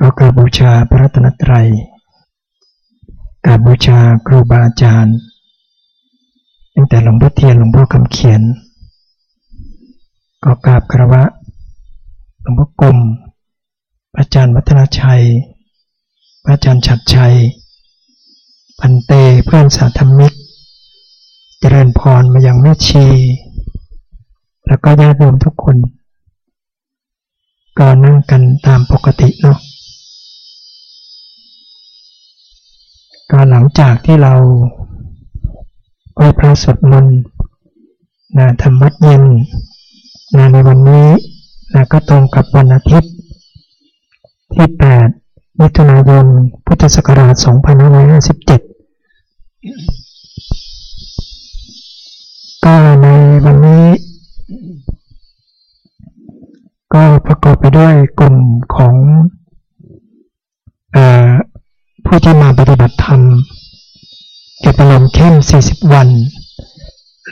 ก็กาบบูชาพระรัตนตรัยกราบบูชาครูบาอาจารย์ตั้งแต่หลวงพ่อเทียนหลวงพ่อคำเขียน ก็กราบคารวะหลวงพ่อกรมอาจารย์วัฒนชัย อาจารย์ฉัดชัย พันเตเพื่อนสาธมิก เจริญพรมาอย่างแม่ชี แล้วก็ญาติโยมทุกคน ก็นั่งกันตามปกติเนาะ ก็หลังจากที่เราไหว้พระสวดมนต์นะธรรมัดเย็นนะในวันนี้นะก็ตรงกับวันอาทิตย์ ที่ 8 มิถุนายน พุทธศักราช 2557 ก็ในวันนี้ ก็ประกอบไปด้วยกลุ่มของอ ผู้ที่มาปฏิบัติธรรมเก็บอารมณ์เข้ม 40 วัน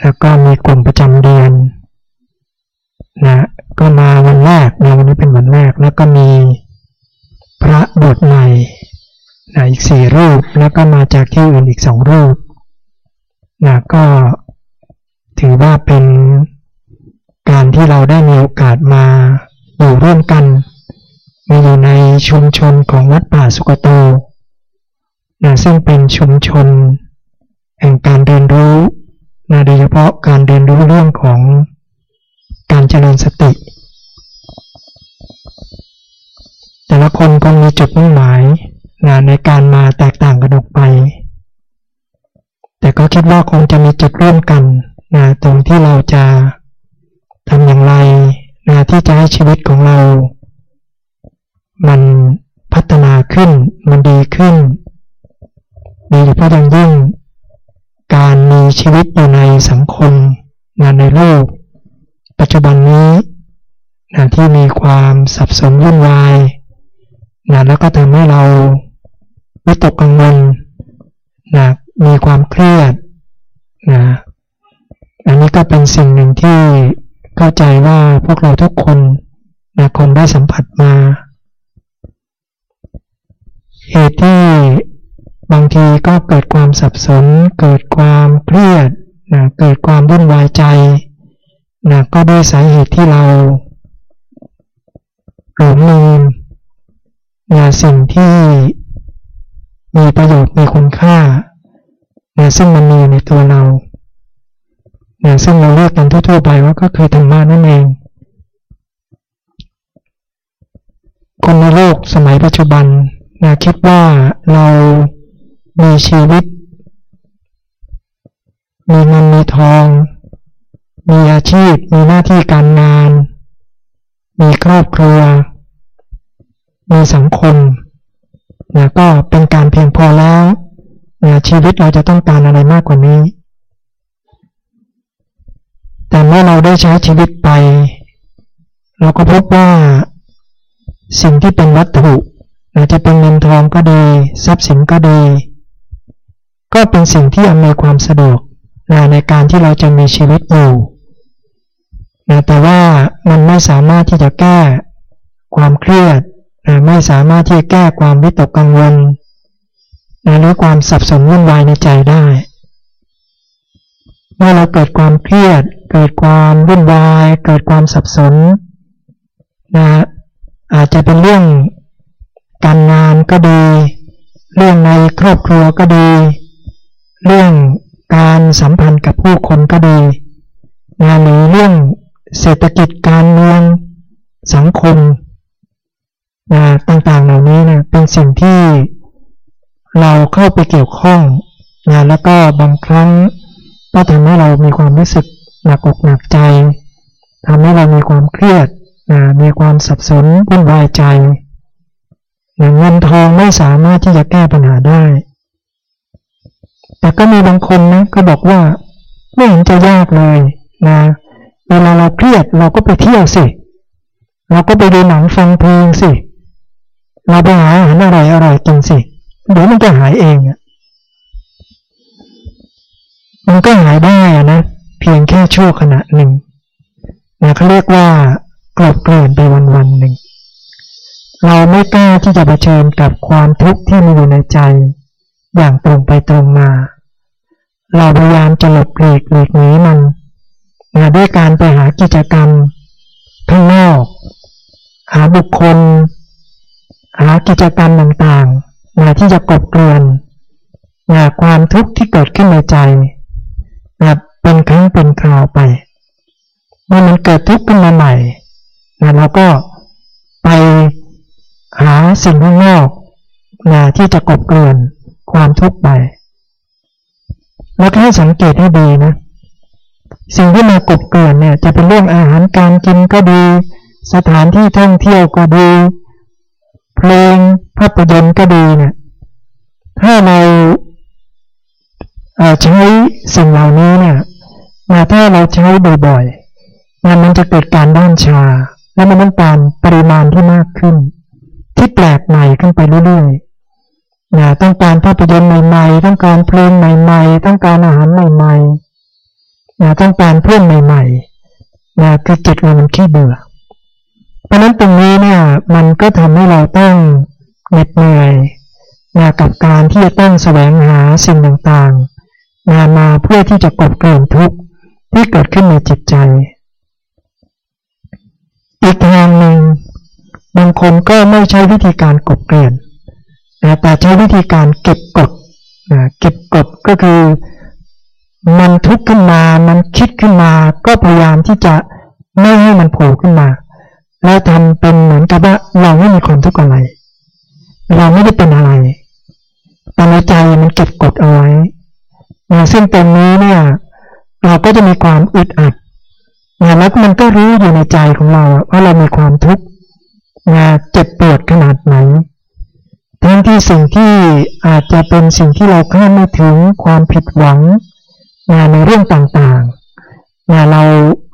แล้วก็มีกลุ่มประจำเดือนนะก็มาวันแรกนะวันนี้เป็นวันแรก แล้วก็มีพระบวชใหม่นะอีกสี่รูป แล้วก็มาจากที่อื่นอีกสองรูปนะก็ถือว่าเป็นการที่เราได้มีโอกาสมาอยู่ร่วมกันมาอยู่ในชุมชนของวัดป่าสุกโต ซึ่งเป็นชุมชน แห่งการเรียนรู้นะโดยเฉพาะการเรียนรู้เรื่องของการเจริญสติ แต่ละคนคงมีจุดมุ่งหมายนะในการมาแตกต่างกันออกไป แต่ก็คิดว่าคงจะมีจุดร่วมกันนะตรงที่เราจะทำอย่างไรนะที่จะให้ชีวิตของเรา มันพัฒนาขึ้น มันดีขึ้น โดยเฉพาะอย่างยิ่ง การมีชีวิตอยู่ในสังคมงานในโลก ปัจจุบันนี้นะที่มีความสับสนวุ่นวายนะแล้วก็ทำให้เราวิตกกังวลนะมีความเครียดนะอันนี้ก็เป็นสิ่งหนึ่งที่เข้าใจว่าพวกเราทุกคนนะคงได้สัมผัสมา เหตุที่ บางทีก็เกิดความสับสน เกิดความเครียดนะเกิดความวุ่นวายใจนะก็ด้วยสาเหตุที่เราหลงลืมนะสิ่งที่มีประโยชน์มีคุณค่านะซึ่งมันมีในตัวเรานะซึ่งเราเรียกกันทั่วๆไปว่าก็คือธรรมะนั่นเอง คนในโลกสมัยปัจจุบันนะคิดว่าเรา มีชีวิต มีเงินมีทอง มีอาชีพ มีหน้าที่การงาน มีครอบครัว มีสังคมนะก็เป็นการเพียงพอแล้วนะชีวิตเราจะต้องการอะไรมากกว่านี้ แต่เมื่อเราได้ใช้ชีวิตไป เราก็พบว่าสิ่งที่เป็นวัตถุนะจะเป็นเงินทองก็ดี ทรัพย์สินก็ดี ก็เป็นสิ่งที่อำนวยความสะดวกนะในการที่เราจะมีชีวิตอยู่นะแต่ว่ามันไม่สามารถที่จะแก้ความเครียดนะไม่สามารถที่จะแก้ความวิตกกังวลนะหรือความสับสนวุ่นวายในใจได้ เมื่อเราเกิดความเครียด เกิดความวุ่นวาย เกิดความสับสนนะอาจจะเป็นเรื่องการงานก็ดี เรื่องในครอบครัวก็ดี เรื่องการสัมพันธ์กับผู้คนก็ดีงานหรือเรื่องเศรษฐกิจการเมืองสังคมนะต่างๆเหล่านี้เนี่ยเป็นสิ่งที่เราเข้าไปเกี่ยวข้องนะแล้วก็บางครั้งก็ทำให้เรามีความรู้สึกหนักอกหนักใจทำให้เรามีความเครียดนะมีความสับสนวุ่นวายใจนะเงินทองไม่สามารถที่จะแก้ปัญหาได้ แต่ก็มีบางคนนะก็บอกว่า ไม่เห็นจะยากเลยนะเวลาเราเครียดเราก็ไปเที่ยวสิ เราก็ไปดูหนังฟังเพลงสิ เราไปหาอาหารอร่อยอร่อยกินสิเดี๋ยวมันจะหายเองอะมันก็หายได้นะเพียงแค่ชั่วขณะหนึ่งนะเขาเรียกว่ากลบเกลื่อนไปวันวันหนึ่ง เราไม่กล้าที่จะเผชิญกับความทุกข์ที่มีอยู่ในใจ อย่างตรงไปตรงมา เราพยายามจะหลบหลีกหลีกหนีมันนะด้วยการไปหากิจกรรมข้างนอก หาบุคคล หากิจกรรมต่างๆนะที่จะกบเกลื่อนนะความทุกข์ที่เกิดขึ้นในใจนะเป็นครั้งเป็นคราวไปเมื่อมันเกิดทุกข์ขึ้นมาใหม่นะเราก็ไปหาสิ่งข้างนอกนะที่จะกบเกลื่อน ความทุกข์ไปแล้วให้สังเกตให้ดีนะ สิ่งที่มากบเกลื่อนเนี่ย จะเป็นเรื่องอาหารการกินก็ดี สถานที่ท่องเที่ยวก็ดี เพลงภาพยนตร์ก็ดีเนี่ย ถ้าเราใช้สิ่งเหล่านี้เนี่ยมาถ้าเราใช้บ่อยๆมันมันจะเกิดการด้านชา และมันต้องการปริมาณที่มากขึ้น ที่แปลกใหม่ขึ้นไปเรื่อยๆ นะต้องการภาพยนตร์ใหม่ๆ ต้องการเพลงใหม่ๆ ต้องการอาหารใหม่ๆนะต้องการเพื่อนใหม่ๆนะคือจิตเรามันขี้เบื่อ เพราะนั้นตรงนี้เนี่ยมันก็ทำให้เราต้องเหน็ดเหนื่อยนะกับการที่จะต้องแสวงหาสิ่งต่างๆมามาเพื่อที่จะกบเกลื่อนทุกข์ที่เกิดขึ้นในจิตใจ อีกทางหนึ่งบางคนก็ไม่ใช้วิธีการกบเกลื่อน นะแต่ใช้วิธีการเก็บกดนะเก็บกดก็คือ มันทุกข์ขึ้นมา มันคิดขึ้นมา ก็พยายามที่จะไม่ให้มันโผล่ขึ้นมา แล้วทำเป็นเหมือนกับว่าเราไม่มีความทุกข์อะไร เราไม่ได้เป็นอะไร แต่ในใจมันเก็บกดเอาไว้ซึ่งตรงนี้เนี่ย เราก็จะมีความอึดอัดนะแล้วมันก็รู้อยู่ในใจของเราว่าเรามีความทุกข์นะเจ็บปวดขนาดไหน ทั้งที่สิ่งที่อาจจะเป็นสิ่งที่เราคาดไม่ถึงความผิดหวังนะในเรื่องต่างๆนะเรา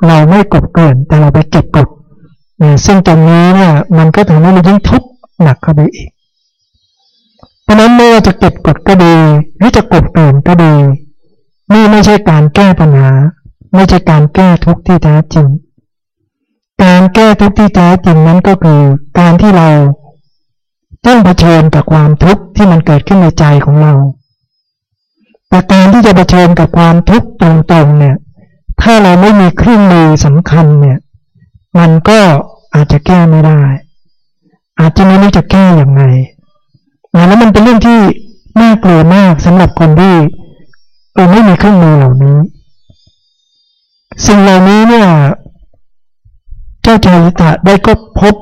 เราไม่กบเกินแต่เราไปเก็บกดนะซึ่งตรงนี้เนี่ยมันก็ทำให้เรายิ่งทุกข์หนักเข้าไปอีก เพราะนั้นไม่ว่าจะเก็บกดก็ดีหรือจะกบเกินก็ดีนี่ไม่ใช่การแก้ปัญหา ไม่ใช่การแก้ทุกข์ที่แท้จริง การแก้ทุกข์ที่แท้จริงนั้นก็คือการที่เรา ต้องเผชิญกับความทุกข์ที่มันเกิดขึ้นในใจของเรา แต่การที่จะเผชิญกับความทุกข์ตรงๆเนี่ย ถ้าเราไม่มีเครื่องมือสำคัญเนี่ย มันก็อาจจะแก้ไม่ได้ อาจจะไม่รู้จะแก้อย่างไรแล้วมันเป็นเรื่องที่น่ากลัวมากสำหรับคนที่เราไม่มีเครื่องมือเหล่านี้ สิ่งเหล่านี้เนี่ย เจ้าชายตะได้ก็พบ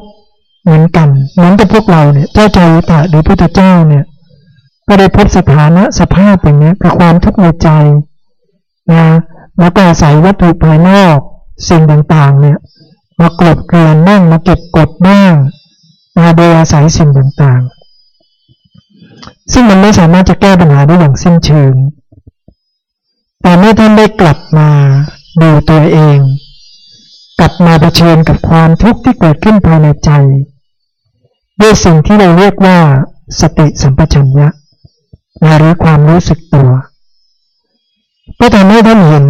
เหมือนกันเหมือนกับพวกเราเนี่ยเจ้าชายตะหรือพุทธเจ้าเนี่ย ก็ได้พบสถานะสภาพอย่างนี้คือความทุกข์ในใจนะแล้วก็อาศัยวัตถุภายนอกสิ่งต่างๆ เนี่ย มากลบเกลื่อนบ้างมาเก็บกดบ้างมาโดยอาศัยสิ่งต่างๆ ซึ่งมันไม่สามารถจะแก้ปัญหาได้อย่างสิ้นเชิง แต่เมื่อท่านได้กลับมาดูตัวเอง กลับมาเผชิญกับความทุกข์ที่เกิดขึ้นภายในใจ ด้วยสิ่งที่เราเรียกว่า สติสัมปชัญญะหรือความรู้สึกตัวก็ทำให้ท่านเห็น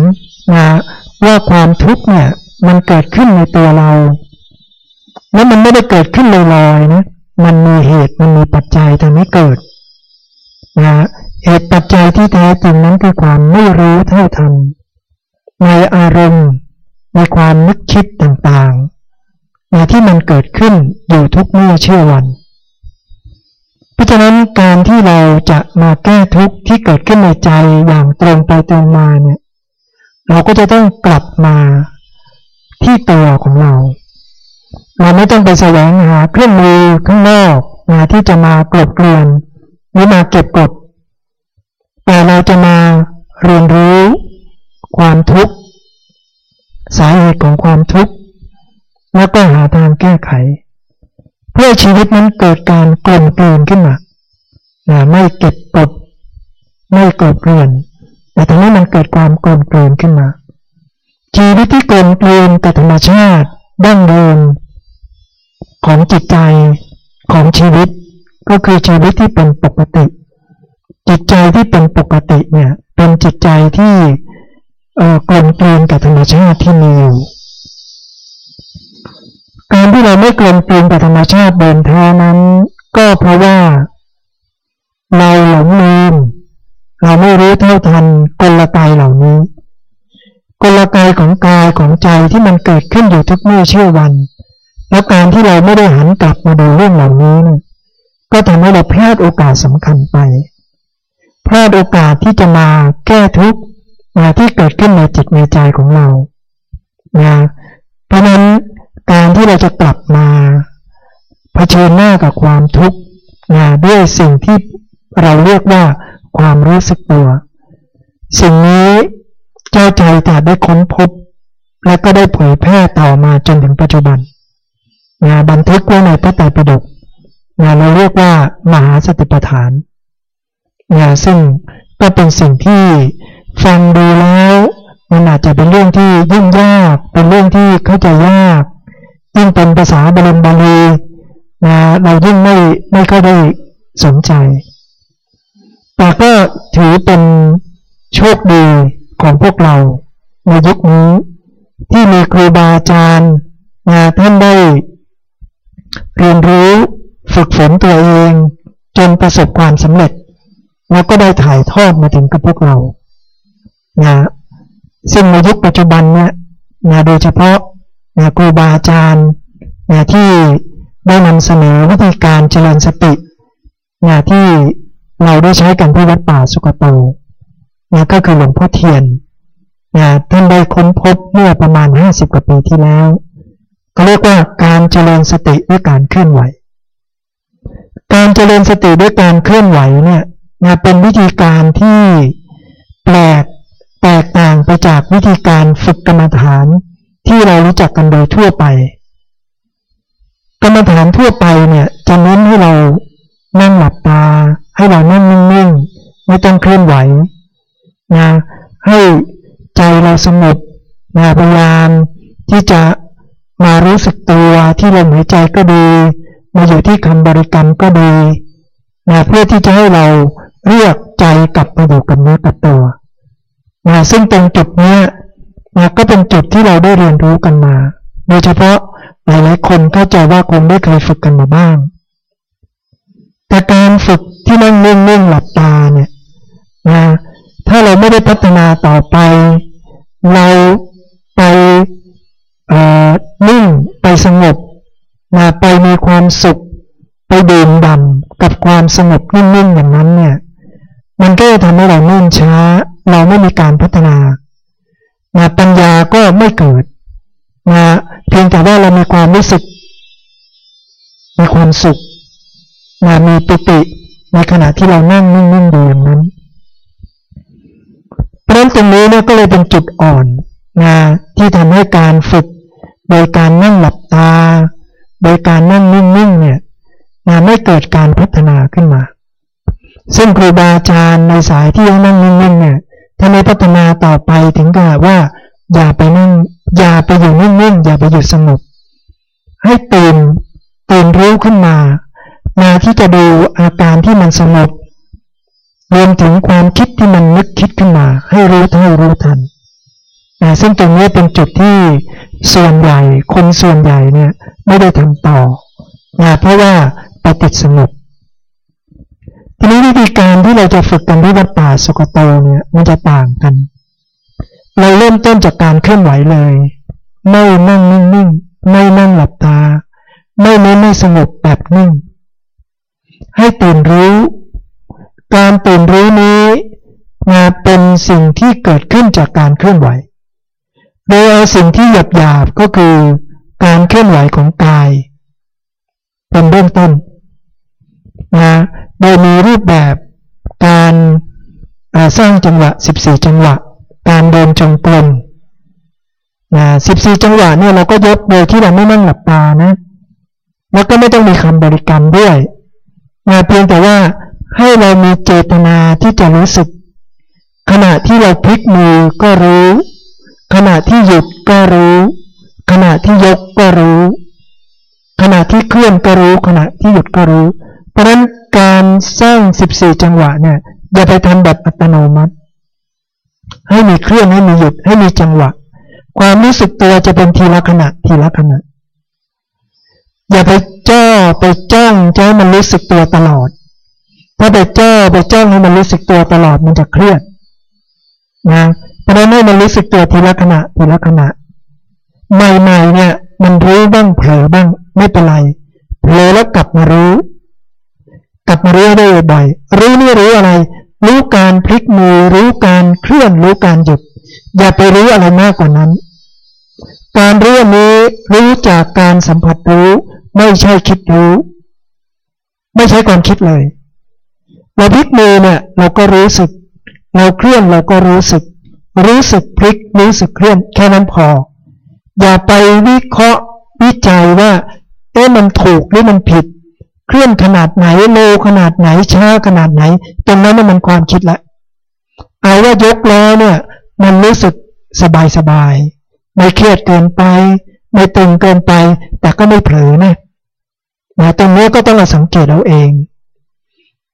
นะว่าความทุกข์เนี่ยมันเกิดขึ้นในตัวเรา แล้วมันไม่ได้เกิดขึ้นลอยๆนะ มันมีเหตุมันมีปัจจัยทำให้เกิดนะเหตุปัจจัยที่แท้จริงนั้นคือความไม่รู้เท่าทันในอารมณ์ ในความนึกคิดต่างๆในที่มันเกิดขึ้นอยู่ทุกเมื่อเชื่อวัน เพราะฉะนั้นการที่เราจะมาแก้ทุกข์ที่เกิดขึ้นในใจอย่างตรงไปตรงมาเนี่ยเราก็จะต้องกลับมาที่ตัวของเรา เราไม่ต้องไปแสวงหาเครื่องมือข้างนอกมาที่จะมากลบเกลื่อนหรือมาเก็บกดแต่เราจะมาเรียนรู้ความทุกข์สาเหตุของความทุกข์ แล้วก็หาทางแก้ไข เพื่อชีวิตนั้นเกิดการกลมกลืนขึ้นมาไม่เก็บกดไม่กดเกลื่อนแต่ทำให้มันเกิดความกลมกลืนขึ้นมา ชีวิตที่กลมกลืนกับธรรมชาติดั้งเดิมของจิตใจของชีวิต ก็คือชีวิตที่เป็นปกติ จิตใจที่เป็นปกติเนี่ยเป็นจิตใจที่กลมกลืนกับธรรมชาติที่มีอยู่ การที่เราไม่กลมกลืนกับธรรมชาติเดินแท้นั้น ก็เพราะว่า เราหลงลืมเราไม่รู้เท่าทันกลไกเหล่านี้ กลไกของกายของใจที่มันเกิดขึ้นอยู่ทุกเมื่อเชื่อวัน แล้วการที่เราไม่ได้หันกลับมาดูเรื่องเหล่านี้นะก็ทำให้เราพลาดโอกาสสำคัญไปพลาดโอกาสที่จะมาแก้ทุกข์ที่เกิดขึ้นในจิตในใจของเรานะเพราะนั้น การที่เราจะกลับมาเผชิญหน้ากับความทุกข์นะด้วยสิ่งที่เราเรียกว่าความรู้สึกตัว สิ่งนี้เจ้าใจจะได้ค้นพบ และก็ได้เผยแพร่ต่อมาจนถึงปัจจุบันนะบันทึกไว้ในพระไตรปิฎกนะเราเรียกว่ามหาสติปัฏฐานนะซึ่งก็เป็นสิ่งที่ฟังดูแล้ว มันอาจจะเป็นเรื่องที่ยุ่งยาก เป็นเรื่องที่เข้าใจยาก ยิ่งเป็นภาษาบาลีบาลีนะเรายิ่งไม่ไม่ค่อยได้สนใจ แต่ก็ถือเป็นโชคดีของพวกเราในยุคนี้ ที่มีครูบาอาจารย์นะท่านได้เรียนรู้ฝึกฝนตัวเองจนประสบความสำเร็จ แล้วก็ได้ถ่ายทอดมาถึงกับพวกเรานะซึ่งในยุคปัจจุบันเนี่ยนะโดยเฉพาะ นะครูบาอาจารย์นะที่ได้นำเสนอวิธีการเจริญสตินะที่เราได้ใช้กันที่วัดป่าสุกโตนะก็คือหลวงพ่อเทียนนะท่านได้ค้นพบเมื่อประมาณ 50 กว่าปีที่แล้วก็เรียกว่าการเจริญสติด้วยการเคลื่อนไหว การเจริญสติด้วยการเคลื่อนไหวเนี่ยนะเป็นวิธีการที่แปลกแตกต่างไปจากวิธีการฝึกกรรมฐาน ที่เรารู้จักกันโดยทั่วไป กรรมฐานทั่วไปเนี่ยจะเน้นให้เรานั่งหลับตา ให้เรานั่งนิ่งๆไม่ต้องเคลื่อนไหวนะให้ใจเราสงบนะพยายามที่จะมารู้สึกตัวที่ลมหายใจก็ดี มาอยู่ที่คำบริกรรมก็ดีนะเพื่อที่จะให้เราเรียกใจกลับมาอยู่กับเนื้อกับตัวนะซึ่งตรงจุดนี้ นะก็เป็นจุดที่เราได้เรียนรู้กันมา โดยเฉพาะหลายๆคนเข้าใจว่าคงได้เคยฝึกกันมาบ้าง แต่การฝึกที่นั่งนิ่งๆหลับตาเนี่ยนะถ้าเราไม่ได้พัฒนาต่อไป เราไปนิ่งไปสงบนะไปมีความสุข ไปดื่มด่ำกับความสงบนิ่งๆอย่างนั้นเนี่ย มันก็จะทำให้เราเนิ่นช้า เราไม่มีการพัฒนา นะปัญญาก็ไม่เกิดนะเพียงแต่ว่าเรามีความรู้สึก มีความสุขนะมีปิติในขณะที่เรานั่งนิ่งๆดูอย่างนั้น เพราะนั้นตรงนี้เนี่ยก็เลยเป็นจุดอ่อนนะที่ทำให้การฝึก โดยการนั่งหลับตา โดยการนั่งนิ่งๆเนี่ยนะไม่เกิดการพัฒนาขึ้นมา ซึ่งครูบาอาจารย์ในสายที่นั่งนิ่งๆเนี่ย ถ้าไม่พัฒนาต่อไปถึงกับว่า อย่าไปนั่งอย่าไปอยู่นิ่งๆอย่าไปอยู่สงบให้ตื่นตื่นรู้ขึ้นมา มาที่จะดูอาการที่มันสงบรวมถึงความคิดที่มันนึกคิดขึ้นมา ให้รู้เท่ารู้ทันนะซึ่งตรงนี้เป็นจุดที่ส่วนใหญ่คนส่วนใหญ่เนี่ยไม่ได้ทำต่อนะเพราะว่าไปติดสงบ ทีนี้วิธีการที่เราจะฝึกกันที่วัดป่าสุกโตเนี่ยมันจะต่างกัน เราเริ่มต้นจากการเคลื่อนไหวเลย ไม่นั่งนิ่งๆไม่นั่งหลับตา ไม่เน้นไม่สงบแบบนิ่ง ให้ตื่นรู้ การตื่นรู้นี้มาเป็นสิ่งที่เกิดขึ้นจากการเคลื่อนไหว โดยเอาสิ่งที่หยาบหยาบก็คือการเคลื่อนไหวของกาย เป็นเบื้องต้นนะ โดยมีรูปแบบการสร้างจังหวะ 14 จังหวะ การเดินจงกรมนะ14 จังหวะเนี่ยเราก็ยกโดยที่เราไม่นั่งหลับตานะแล้วก็ไม่ต้องมีคำบริกรรมด้วยนะเพียงแต่ว่าให้เรามีเจตนาที่จะรู้สึก ขณะที่เราพลิกมือก็รู้ ขณะที่หยุดก็รู้ ขณะที่ยกก็รู้ ขณะที่เคลื่อนก็รู้ ขณะที่หยุดก็รู้ เพราะฉะนั้น การสร้าง 14 จังหวะเนี่ยอย่าไปทำแบบอัตโนมัติ ให้มีเครื่องให้มีหยุดให้มีจังหวะ ความรู้สึกตัวจะเป็นทีละขณะทีละขณะ อย่าไปจ้อไปจ้องจะให้มันรู้สึกตัวตลอด ถ้าไปจ้อไปจ้องให้มันรู้สึกตัวตลอดมันจะเครียดนะเพราะนั้นให้มันรู้สึกตัวทีละขณะทีละขณะ ใหม่ๆเนี่ย มันรู้บ้างเผลอบ้างไม่เป็นไรเผลอแล้วกลับมารู้ กลับมารู้ได้บ่อย รู้นี่รู้อะไร รู้การพลิกมือ รู้การเคลื่อนรู้การหยุด อย่าไปรู้อะไรมากกว่านั้น การรู้นี้รู้จากการสัมผัสรู้ ไม่ใช่คิดรู้ ไม่ใช่ความคิดเลยเราพลิกมือเนี่ยเราก็รู้สึก เราเคลื่อนเราก็รู้สึก รู้สึกพลิกรู้สึกเคลื่อนแค่นั้นพอ อย่าไปวิเคราะห์วิจัยว่าเอ๊ะมันถูกหรือมันผิด เคลื่อนขนาดไหนโลขนาดไหนช้าขนาดไหนตรงนั้นมันความคิดละเอาว่ายกแล้วเนี่ย มันรู้สึกสบายสบายไม่เครียดเกินไป ไม่ตึงเกินไป แต่ก็ไม่เผลอนะนะตรงนี้ก็ต้องมาสังเกตเอาเอง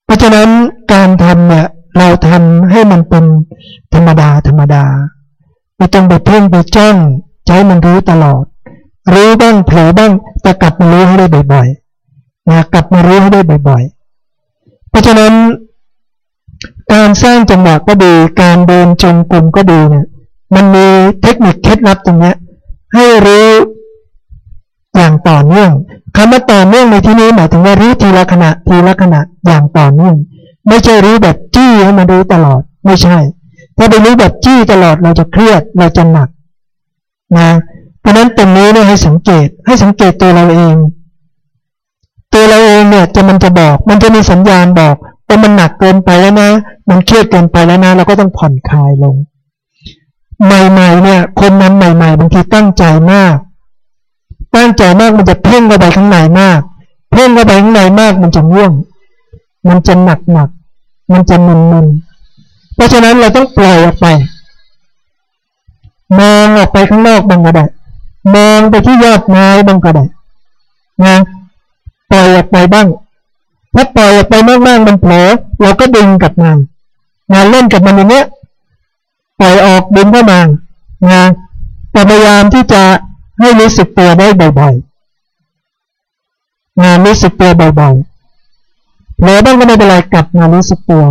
เพราะฉะนั้นการทำเนี่ยเราทำให้มันเป็นธรรมดาธรรมดาไม่ต้องไปเพ่งไปจ้องใช้มันรู้ตลอด รู้บ้างเผลอบ้างแต่กลับมารู้ให้ได้บ่อยๆ นะกลับมารู้ให้ได้บ่อยๆ เพราะฉะนั้น การสร้างจังหวะก็ดี การเดินจงกรมก็ดีเนี่ยมันมีเทคนิคเคล็ดลับตรงนี้ให้รู้อย่างต่อเนื่องคำว่าต่อเนื่องในที่นี้หมายถึงว่ารู้ทีละขณะทีละขณะอย่างต่อเนื่อง ไม่ใช่รู้แบบจี้ให้มาดูตลอดไม่ใช่ ถ้าไปรู้แบบจี้ตลอดเราจะเครียดเราจะหนักนะเพราะนั้นตรงนี้เนี่ยให้สังเกตให้สังเกตตัวเราเอง ตัวเราเองเนี่ยจะมันจะบอกมันจะมีสัญญาณบอกว่ามันหนักเกินไปแล้วนะ มันเครียดเกินไปแล้วนะ เราก็ต้องผ่อนคลายลง ใหม่ๆเนี่ย คนนั้นใหม่ๆบางทีตั้งใจมาก ตั้งใจมากมันจะเพ่งเข้าไปข้างในมาก เพ่งเข้าไปข้างในมากมันจะง่วง มันจะหนักหนักมันจะมึนมึนเพราะฉะนั้นเราต้องปล่อยออกไปมองออกไปข้างนอกบางก็ได้มองไปที่ยอดไม้บางก็ได้นะ ล่อยออกไปบ้างถ้าปล่อยออกไปมากๆมันเผลอเราก็ดึงกลับมางานเล่นกับมันอย่างเนี้ยปล่อยออกดึงเข้ามางานพยายามที่จะให้รู้สึกตัวได้บ่อยๆงานรู้สึกตัวบ่อยๆเผลอบ้างก็ไม่เป็นไรกลับมารู้สึกตัว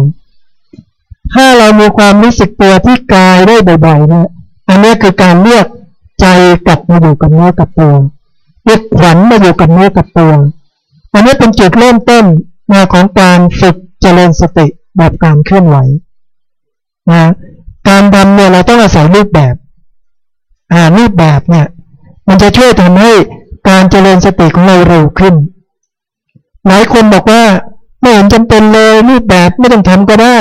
ถ้าเรามีความรู้สึกตัวที่กายได้บ่อยๆเนี่ยอันนี้คือการเรียกใจกลับมาอยู่กับเนื้อกับตัวเรียกขวัญมาอยู่กับเนื้อกับตัว อันนี้เป็นจุดเริ่มต้นมาของการฝึกเจริญสติแบบการเคลื่อนไหวนะการทำเนี่ยเราต้องอาศัยรูปแบบอ่ารูปแบบเนี่ยมันจะช่วยทำให้การเจริญสติของเราเร็วขึ้น หลายคนบอกว่าไม่เห็นจำเป็นเลยรูปแบบไม่ต้องทำก็ได้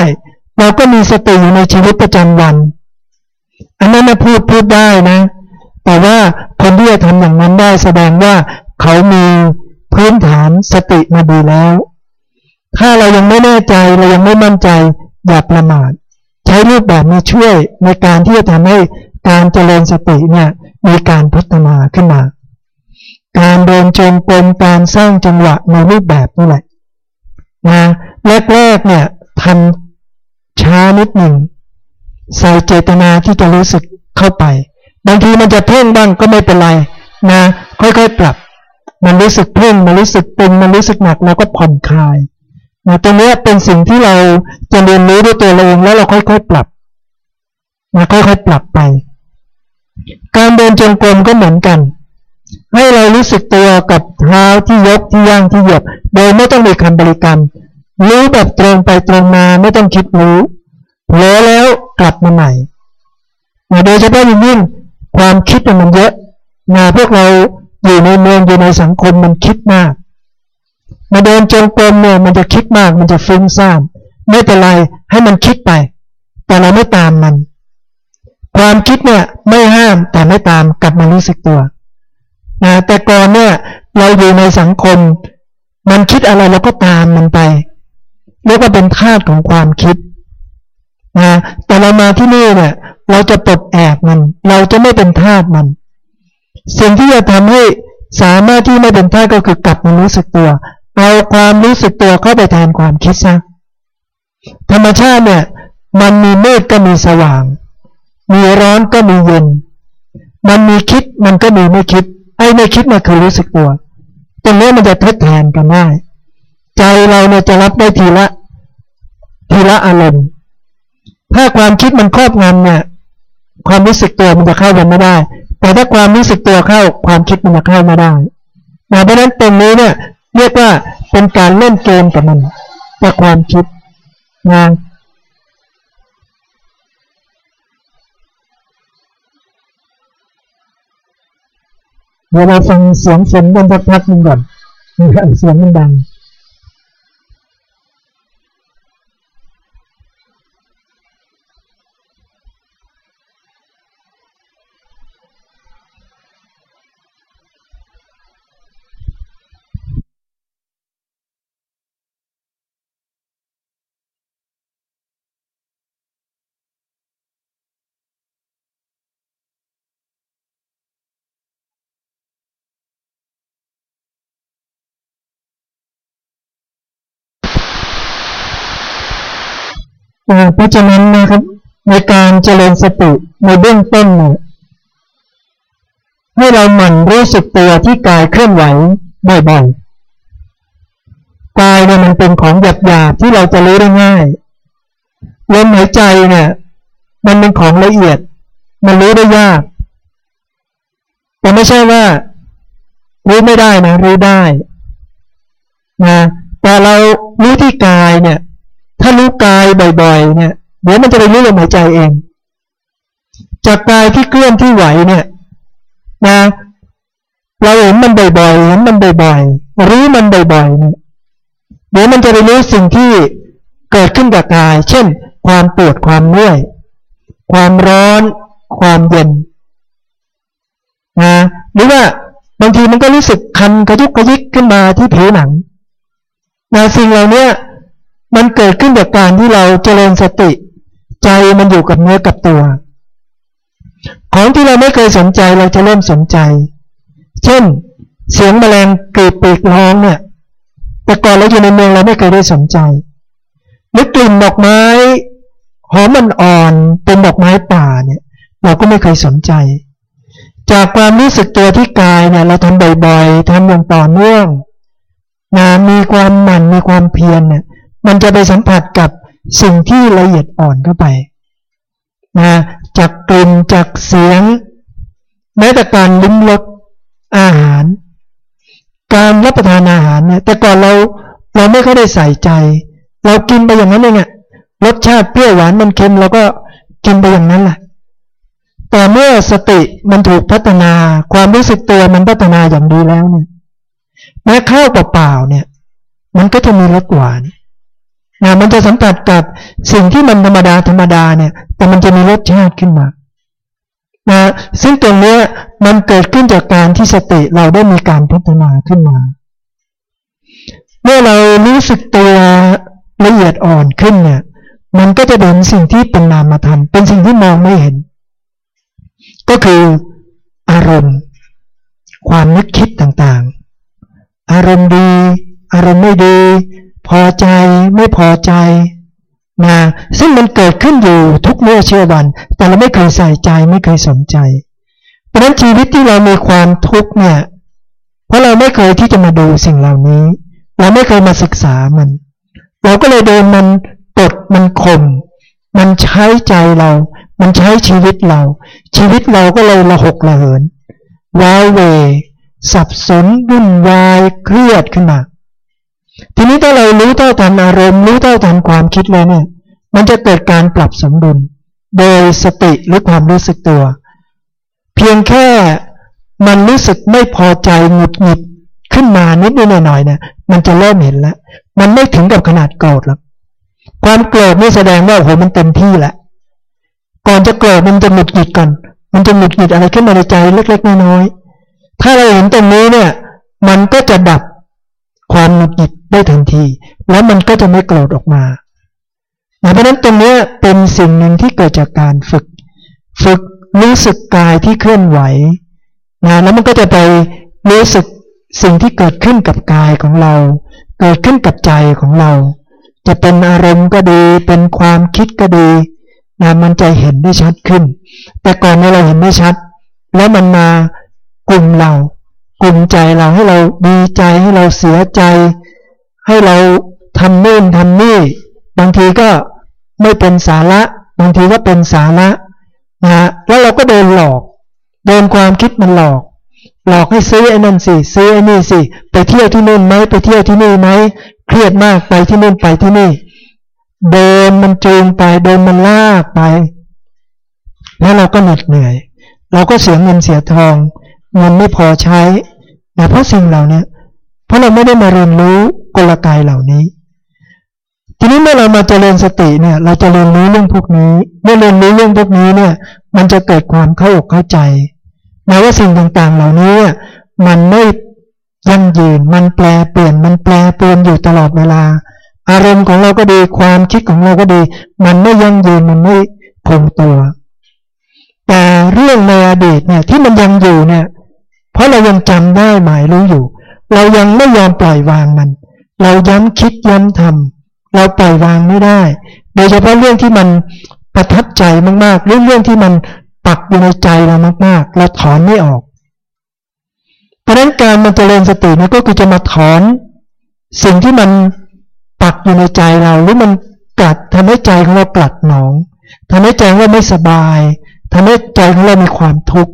เราก็มีสติอยู่ในชีวิตประจำวัน อันนั้นนะพูดพูดได้นะ แต่ว่าคนที่จะทำอย่างนั้นได้แสดงว่าเขามี พื้นฐานสติมาดีแล้ว ถ้าเรายังไม่แน่ใจเรายังไม่มั่นใจ อย่าประมาทใช้รูปแบบมาช่วยในการที่จะทำให้การเจริญสติเนี่ยมีการพัฒนาขึ้นมา การเดินจงกรมการสร้างจังหวะในรูปแบบนี่แหละนะแรกๆเนี่ยทำช้านิดหนึ่งใส่เจตนาที่จะรู้สึกเข้าไป บางทีมันจะเพ่งบ้างก็ไม่เป็นไรนะค่อยๆปรับ มันรู้สึกเพ่งมันรู้สึกตึงมันรู้สึกหนักเราก็ผ่อนคลายนะตรงนี้เป็นสิ่งที่เราจะเรียนรู้ด้วยตัวเราเองแล้วเราค่อยๆปรับนะค่อยๆปรับไป การเดินจงกรมก็เหมือนกัน ให้เรารู้สึกตัวกับเท้าที่ยกที่ย่างที่เหยียบ โดยไม่ต้องมีคำบริกรรม รู้แบบตรงไปตรงมาไม่ต้องคิดรู้เผลอแล้วกลับมาใหม่นะโดยเฉพาะยิ่งความคิดมันเยอะนะพวกเรา อยู่ในเมืองอยู่ในสังคมมันคิดมาก มาเดินจงกรมเนี่ยมันจะคิดมาก มันจะฟุ้งซ่านไม่เป็นไรให้มันคิดไป แต่เราไม่ตามมัน ความคิดเนี่ยไม่ห้ามแต่ไม่ตามกลับมารู้สึกตัวนะแต่ก่อนเนี่ยเราอยู่ในสังคม มันคิดอะไรเราก็ตามมันไปเรียกว่าเป็นธาตุของความคิดนะแต่เรามาที่นี่เนี่ยเราจะปลดแอกมัน เราจะไม่เป็นทาสมัน สิ่งที่จะทำให้สามารถที่ไม่เป็นท่าก็คือกลับมารู้สึกตัว เอาความรู้สึกตัวเข้าไปแทนความคิดซะธรรมชาติเนี่ย มันมีมืดก็มีสว่าง มีร้อนก็มีเย็น มันมีคิดมันก็มีไม่คิด ไอ้ไม่คิดมันคือรู้สึกตัวตรงนี้มันจะทดแทนกันได้ ใจเราเนี่ยจะรับได้ทีละ ทีละอารมณ์ถ้าความคิดมันครอบงำเนี่ย ความรู้สึกตัวมันจะเข้าไปไม่ได้ แต่ถ้าความรู้สึกตัวเข้าความคิดมันจะเข้าม่ได้นะเพราะนั้นตรงนี้เนี่ยเรียกว่าเป็นการเล่นเกมกับมันกับความคิดนะเดี๋ยวเราฟังเสียงฝนกันสักพักหนึ่งก่อนเสียงมันดัง เพราะฉะนั้นนะครับในการเจริญสติในเบื้องต้นเนี่ยให้เราหมั่นรู้สึกตัวที่กายเคลื่อนไหวบ่อยๆกายเนี่ยมันเป็นของหยาบๆที่เราจะรู้ได้ง่ายลมหายใจเนี่ย มันเป็นของละเอียด มันรู้ได้ยาก แต่ไม่ใช่ว่า รู้ไม่ได้นะรู้ได้นะแต่เรารู้ที่กายเนี่ย ถ้ารู้กายบ่อยๆ เนี่ยเดี๋ยวมันจะไปรู้ลมหายใจเอง จากกายที่เคลื่อนที่ไหวเนี่ยนะเราเห็นมันบ่อยๆเห็นมันบ่อยๆรู้มันบ่อยๆเนี่ยเดี๋ยวมันจะไปรู้สิ่งที่เกิดขึ้นกับกาย เช่น ความปวดความเมื่อย ความร้อน ความเย็นนะหรือว่าบางทีมันก็รู้สึกคันกระยุกกระยิกขึ้นมาที่ผิวหนังนะสิ่งเหล่านี้ มันเกิดขึ้นจากการที่เราเจริญสติ ใจมันอยู่กับเนื้อกับตัว ของที่เราไม่เคยสนใจเราจะเริ่มสนใจ เช่น เสียงแมลงกรีดปีกร้องเนี่ย แต่ก่อนเราอยู่ในเมืองเราไม่เคยได้สนใจหรือกลิ่นดอกไม้หอมมันอ่อนเป็นดอกไม้ป่าเนี่ย เราก็ไม่เคยสนใจ จากความรู้สึกตัวที่กายเนี่ย เราทำบ่อยๆทำอย่างต่อเนื่องนะมีความหมั่นมีความเพียรเนี่ย มันจะไปสัมผัสกับสิ่งที่ละเอียดอ่อนเข้าไปนะจากกลิ่นจากเสียง แม้แต่การลิ้มรสอาหาร การรับประทานอาหารเนี่ยแต่ก่อนเราเราไม่ค่อยได้ใส่ใจ เรากินไปอย่างนั้นเองอะรสชาติเปรี้ยวหวานมันเค็มเราก็กินไปอย่างนั้นแหละแต่เมื่อสติมันถูกพัฒนาความรู้สึกตัวมันพัฒนาอย่างดีแล้วเนี่ยแม้ข้าวเปล่าเนี่ย มันก็จะมีรสหวาน นะมันจะสัมผัสกับสิ่งที่มันธรรมดาธรรมดาเนี่ย แต่มันจะมีรสชาติขึ้นมานะซึ่งตรงนี้มันเกิดขึ้นจากการที่สติเราได้มีการพัฒนาขึ้นมา เมื่อเรารู้สึกตัวละเอียดอ่อนขึ้นเนี่ย มันก็จะเป็นสิ่งที่เป็นนามธรรม เป็นสิ่งที่มองไม่เห็น ก็คืออารมณ์ ความนึกคิดต่างๆ อารมณ์ดี อารมณ์ไม่ดี พอใจไม่พอใจนะซึ่งมันเกิดขึ้นอยู่ทุกเมื่อเชื่อวัน แต่เราไม่เคยใส่ใจไม่เคยสนใจ เพราะนั้นชีวิตที่เรามีความทุกข์เนี่ย เพราะเราไม่เคยที่จะมาดูสิ่งเหล่านี้ เราไม่เคยมาศึกษามัน เราก็เลยโดนมันกดมันข่มมันใช้ใจเรา มันใช้ชีวิตเรา ชีวิตเราก็เลยละหกละเหินว้าเว สับสนวุ่นวายเครียดขึ้นมา ทีนี้ถ้าเรารู้เท่าทันอารมณ์รู้เท่าทันความคิดเลยเนี่ย มันจะเกิดการปรับสมดุล โดยสติหรือความรู้สึกตัว เพียงแค่มันรู้สึกไม่พอใจหงุดหงิดขึ้นมานิดนิดหน่อยๆเนี่ยมันจะเริ่มเห็นแล้ว มันไม่ถึงกับขนาดโกรธหรอกความโกรธนี่แสดงว่าโอ้โหมันเต็มที่แล้วก่อนจะโกรธมันจะหงุดหงิดก่อน มันจะหงุดหงิดอะไรขึ้นมาในใจเล็กๆน้อยๆถ้าเราเห็นตรงนี้เนี่ย มันก็จะดับความหงุดหงิด ได้ทันที แล้วมันก็จะไม่โกรธออกมาเพราะนั้นตรงนี้เป็นสิ่งหนึ่งที่เกิดจากการฝึก ฝึกรู้สึกกายที่เคลื่อนไหวนะแล้วมันก็จะไปรู้สึกสิ่งที่เกิดขึ้นกับกายของเรา เกิดขึ้นกับใจของเรา จะเป็นอารมณ์ก็ดี เป็นความคิดก็ดีนะมันจะเห็นได้ชัดขึ้น แต่ก่อนเราเห็นไม่ชัด แล้วมันมากลุ่มเรา กลุ่มใจเราให้เราดีใจให้เราเสียใจ ให้เราทำนู่นทำนี่ บางทีก็ไม่เป็นสาระ บางทีก็เป็นสาระนะแล้วเราก็โดนหลอก โดนความคิดมันหลอก หลอกให้ซื้อไอ้นั่นสิซื้อไอ้นี่สิ ไปเที่ยวที่นู่นไหมไปเที่ยวที่นี่ไหมเครียดมากไปที่นู่นไปที่นี่ เดินมันจูงไปเดินมันลากไป แล้วเราก็เหน็ดเหนื่อย เราก็เสียเงินเสียทองเงินไม่พอใช้นะเพราะสิ่งเหล่านี้เพราะเราไม่ได้มาเรียนรู้ กลไกเหล่านี้ ทีนี้เมื่อเรามาเจริญสติเนี่ย เราจะเรียนรู้เรื่องพวกนี้ เมื่อเรียนรู้เรื่องพวกนี้เนี่ย มันจะเกิดความเข้าอกเข้าใจนะว่าสิ่งต่างๆ เหล่านี้มันไม่ยั่งยืน มันแปลเปลี่ยน มันแปลเปลี่ยนอยู่ตลอดเวลา อารมณ์ของเราก็ดี ความคิดของเราก็ดี มันไม่ยั่งยืน มันไม่คงตัว แต่เรื่องในอดีตเนี่ยที่มันยังอยู่เนี่ย เพราะเรายังจำได้หมายรู้อยู่ เรายังไม่ยอมปล่อยวางมัน เราย้ำคิดย้ำทำเราปล่อยวางไม่ได้ โดยเฉพาะเรื่องที่มันประทับใจมากๆเรื่องเรื่องที่มันปักอยู่ในใจเรามากๆ เราถอนไม่ออก เพราะนั้นการมันเจริญสตินะก็คือจะมาถอน สิ่งที่มันปักอยู่ในใจเราหรือมันกัดทำให้ใจของเรากลัดหนองทำให้ใจเราไม่สบายทำให้ใจของเรามีความทุกข์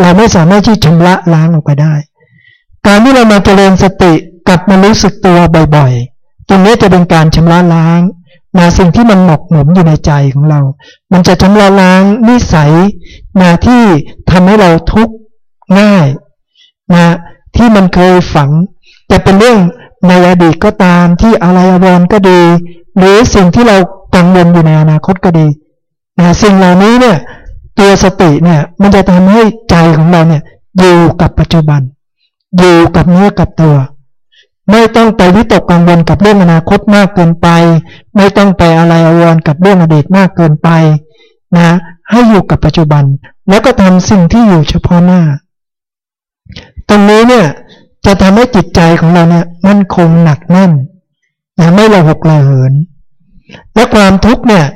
เราไม่สามารถที่ชำระล้างออกไปได้ การที่เรามาเจริญสติ กลับมารู้สึกตัวบ่อยๆ ตรงนี้จะเป็นการชำระล้างนาสิ่งที่มันหมกหมมอยู่ในใจของเรา มันจะชำระล้างนิสัยนาที่ทำให้เราทุกข์ง่ายนะที่มันเคยฝัง แต่เป็นเรื่องในอดีตก็ตามที่อะไรอวรก็ดี หรือสิ่งที่เรากังวลอยู่ในอนาคตก็ดีนะสิ่งเหล่านี้เนี่ยตัวสติเนี่ยมันจะทำให้ใจของเราเนี่ยอยู่กับปัจจุบัน อยู่กับเนื้อกับตัว ไม่ต้องไปวิตกกังวลกับเรื่องอนาคตมากเกินไป ไม่ต้องไปอะไรอวรกับเรื่องอดีตมากเกินไปนะให้อยู่กับปัจจุบัน แล้วก็ทำสิ่งที่อยู่เฉพาะหน้า ตรงนี้เนี่ยจะทำให้จิตใจของเราเนี่ยมั่นคงหนักแน่นนะไม่ระหกระเหิน และความทุกข์เนี่ย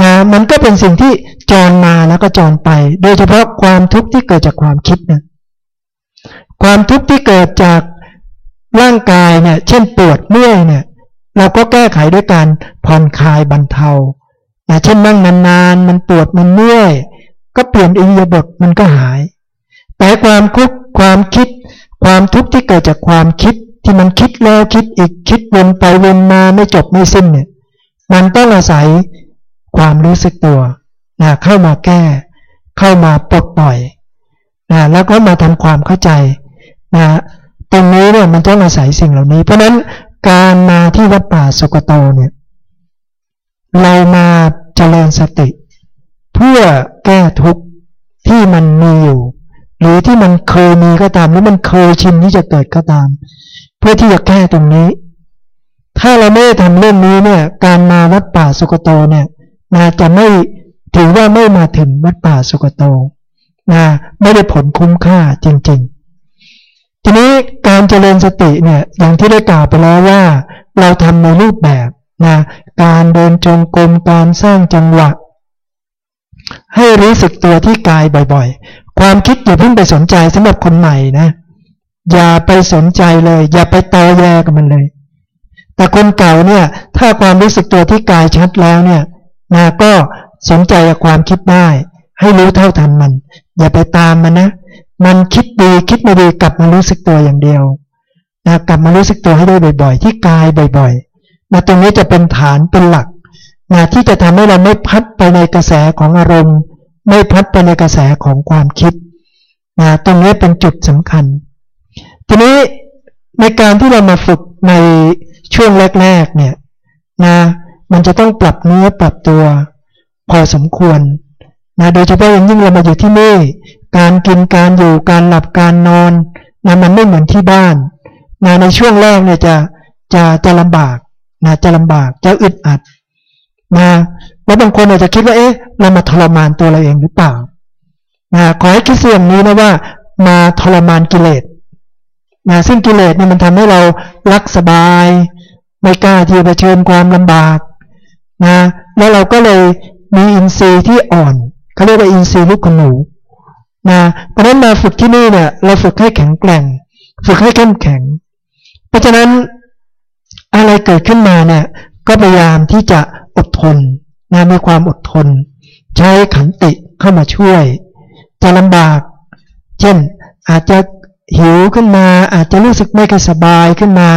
นะมันก็เป็นสิ่งที่จรมาแล้วก็จรไป โดยเฉพาะความทุกข์ที่เกิดจากความคิดเนี่ยความทุกข์ที่เกิดจาก ร่างกายเนี่ยเช่นปวดเมื่อยเนี่ยเราก็แก้ไขด้วยการผ่อนคลายบรรเทานะเช่นนั่งนานๆมันปวดมันเมื่อยก็เปลี่ยนอิริยาบถมันก็หาย แต่ความคุกความคิด ความทุกข์ที่เกิดจากความคิดที่มันคิดแล้วคิดอีกคิดวนไปวนมาไม่จบไม่สิ้นเนี่ยมันต้องอาศัยความรู้สึกตัวนะเข้ามาแก้ เข้ามาปลดปล่อยนะแล้วก็มาทำความเข้าใจนะ ตรงนี้เนี่ยมันต้องอาศัยสิ่งเหล่านี้ เพราะนั้นการมาที่วัดป่าสุกโตเนี่ยเรามาเจริญสติ เพื่อแก้ทุกข์ที่มันมีอยู่ หรือที่มันเคยมีก็ตามหรือมันเคยชินที่จะเกิดก็ตาม เพื่อที่จะแก้ตรงนี้ ถ้าเราไม่ทำเรื่องนี้เนี่ยการมาวัดป่าสุกโตเนี่ยนาจะไม่ถือว่าไม่มาถึงวัดป่าสุกโตนะไม่ได้ผลคุ้มค่าจริง ๆ ทีนี้การเจริญสติเนี่ยอย่างที่ได้กล่าวไปแล้วว่า เราทำในรูปแบบนะการเดินจงกรมการสร้างจังหวะ ให้รู้สึกตัวที่กายบ่อยๆ ความคิดอย่าเพิ่งไปสนใจสำหรับคนใหม่นะอย่าไปสนใจเลย อย่าไปตอแยกับมันเลย แต่คนเก่าเนี่ยถ้าความรู้สึกตัวที่กายชัดแล้วเนี่ยนะก็สนใจกับความคิดได้ ให้รู้เท่าทันมัน อย่าไปตามมันนะ มันคิดดีคิดไม่ดีกลับมารู้สึกตัวอย่างเดียวนะกลับมารู้สึกตัวให้ได้บ่อย ๆ ที่กายบ่อยๆนะตรงนี้จะเป็นฐานเป็นหลักนะที่จะทำให้เราไม่พัดไปในกระแสของอารมณ์ ไม่พัดไปในกระแสของความคิดนะตรงนี้เป็นจุดสำคัญ ทีนี้ในการที่เรามาฝึกในช่วงแรกๆเนี่ยนะมันจะต้องปรับเนื้อปรับตัว พอสมควรนะโดยเฉพาะอย่างยิ่งเรามาอยู่ที่นี่ การกินการอยู่การหลับการนอนนะมันไม่เหมือนที่บ้านนะในช่วงแรกเนี่ยจะจะจะลำบากนะจะลำบากจะอึดอัดนะแล้วบางคนอาจจะคิดว่าเอ๊ะเรามาทรมานตัวเราเองหรือเปล่านะขอให้คิดเสี่ยงนี้นะว่า มาทรมานกิเลสนะซึ่งกิเลสเนี่ยมันทำให้เรารักสบาย ไม่กล้าที่จะเผชิญความลำบากนะแล้วเราก็เลยมีอินทรีย์ที่อ่อนเขาเรียกว่าอินทรีย์ลูกขนู นะเพราะนั้นมาฝึกที่นี่เนี่ยเราฝึกให้แข็งแกร่ง ฝึกให้เข้มแข็ง เพราะฉะนั้นอะไรเกิดขึ้นมาเนี่ยก็พยายามที่จะอดทนนะมีความอดทน ใช้ขันติเข้ามาช่วย จะลำบาก เช่นอาจจะหิวขึ้นมา อาจจะรู้สึกไม่ค่อยสบายขึ้นมา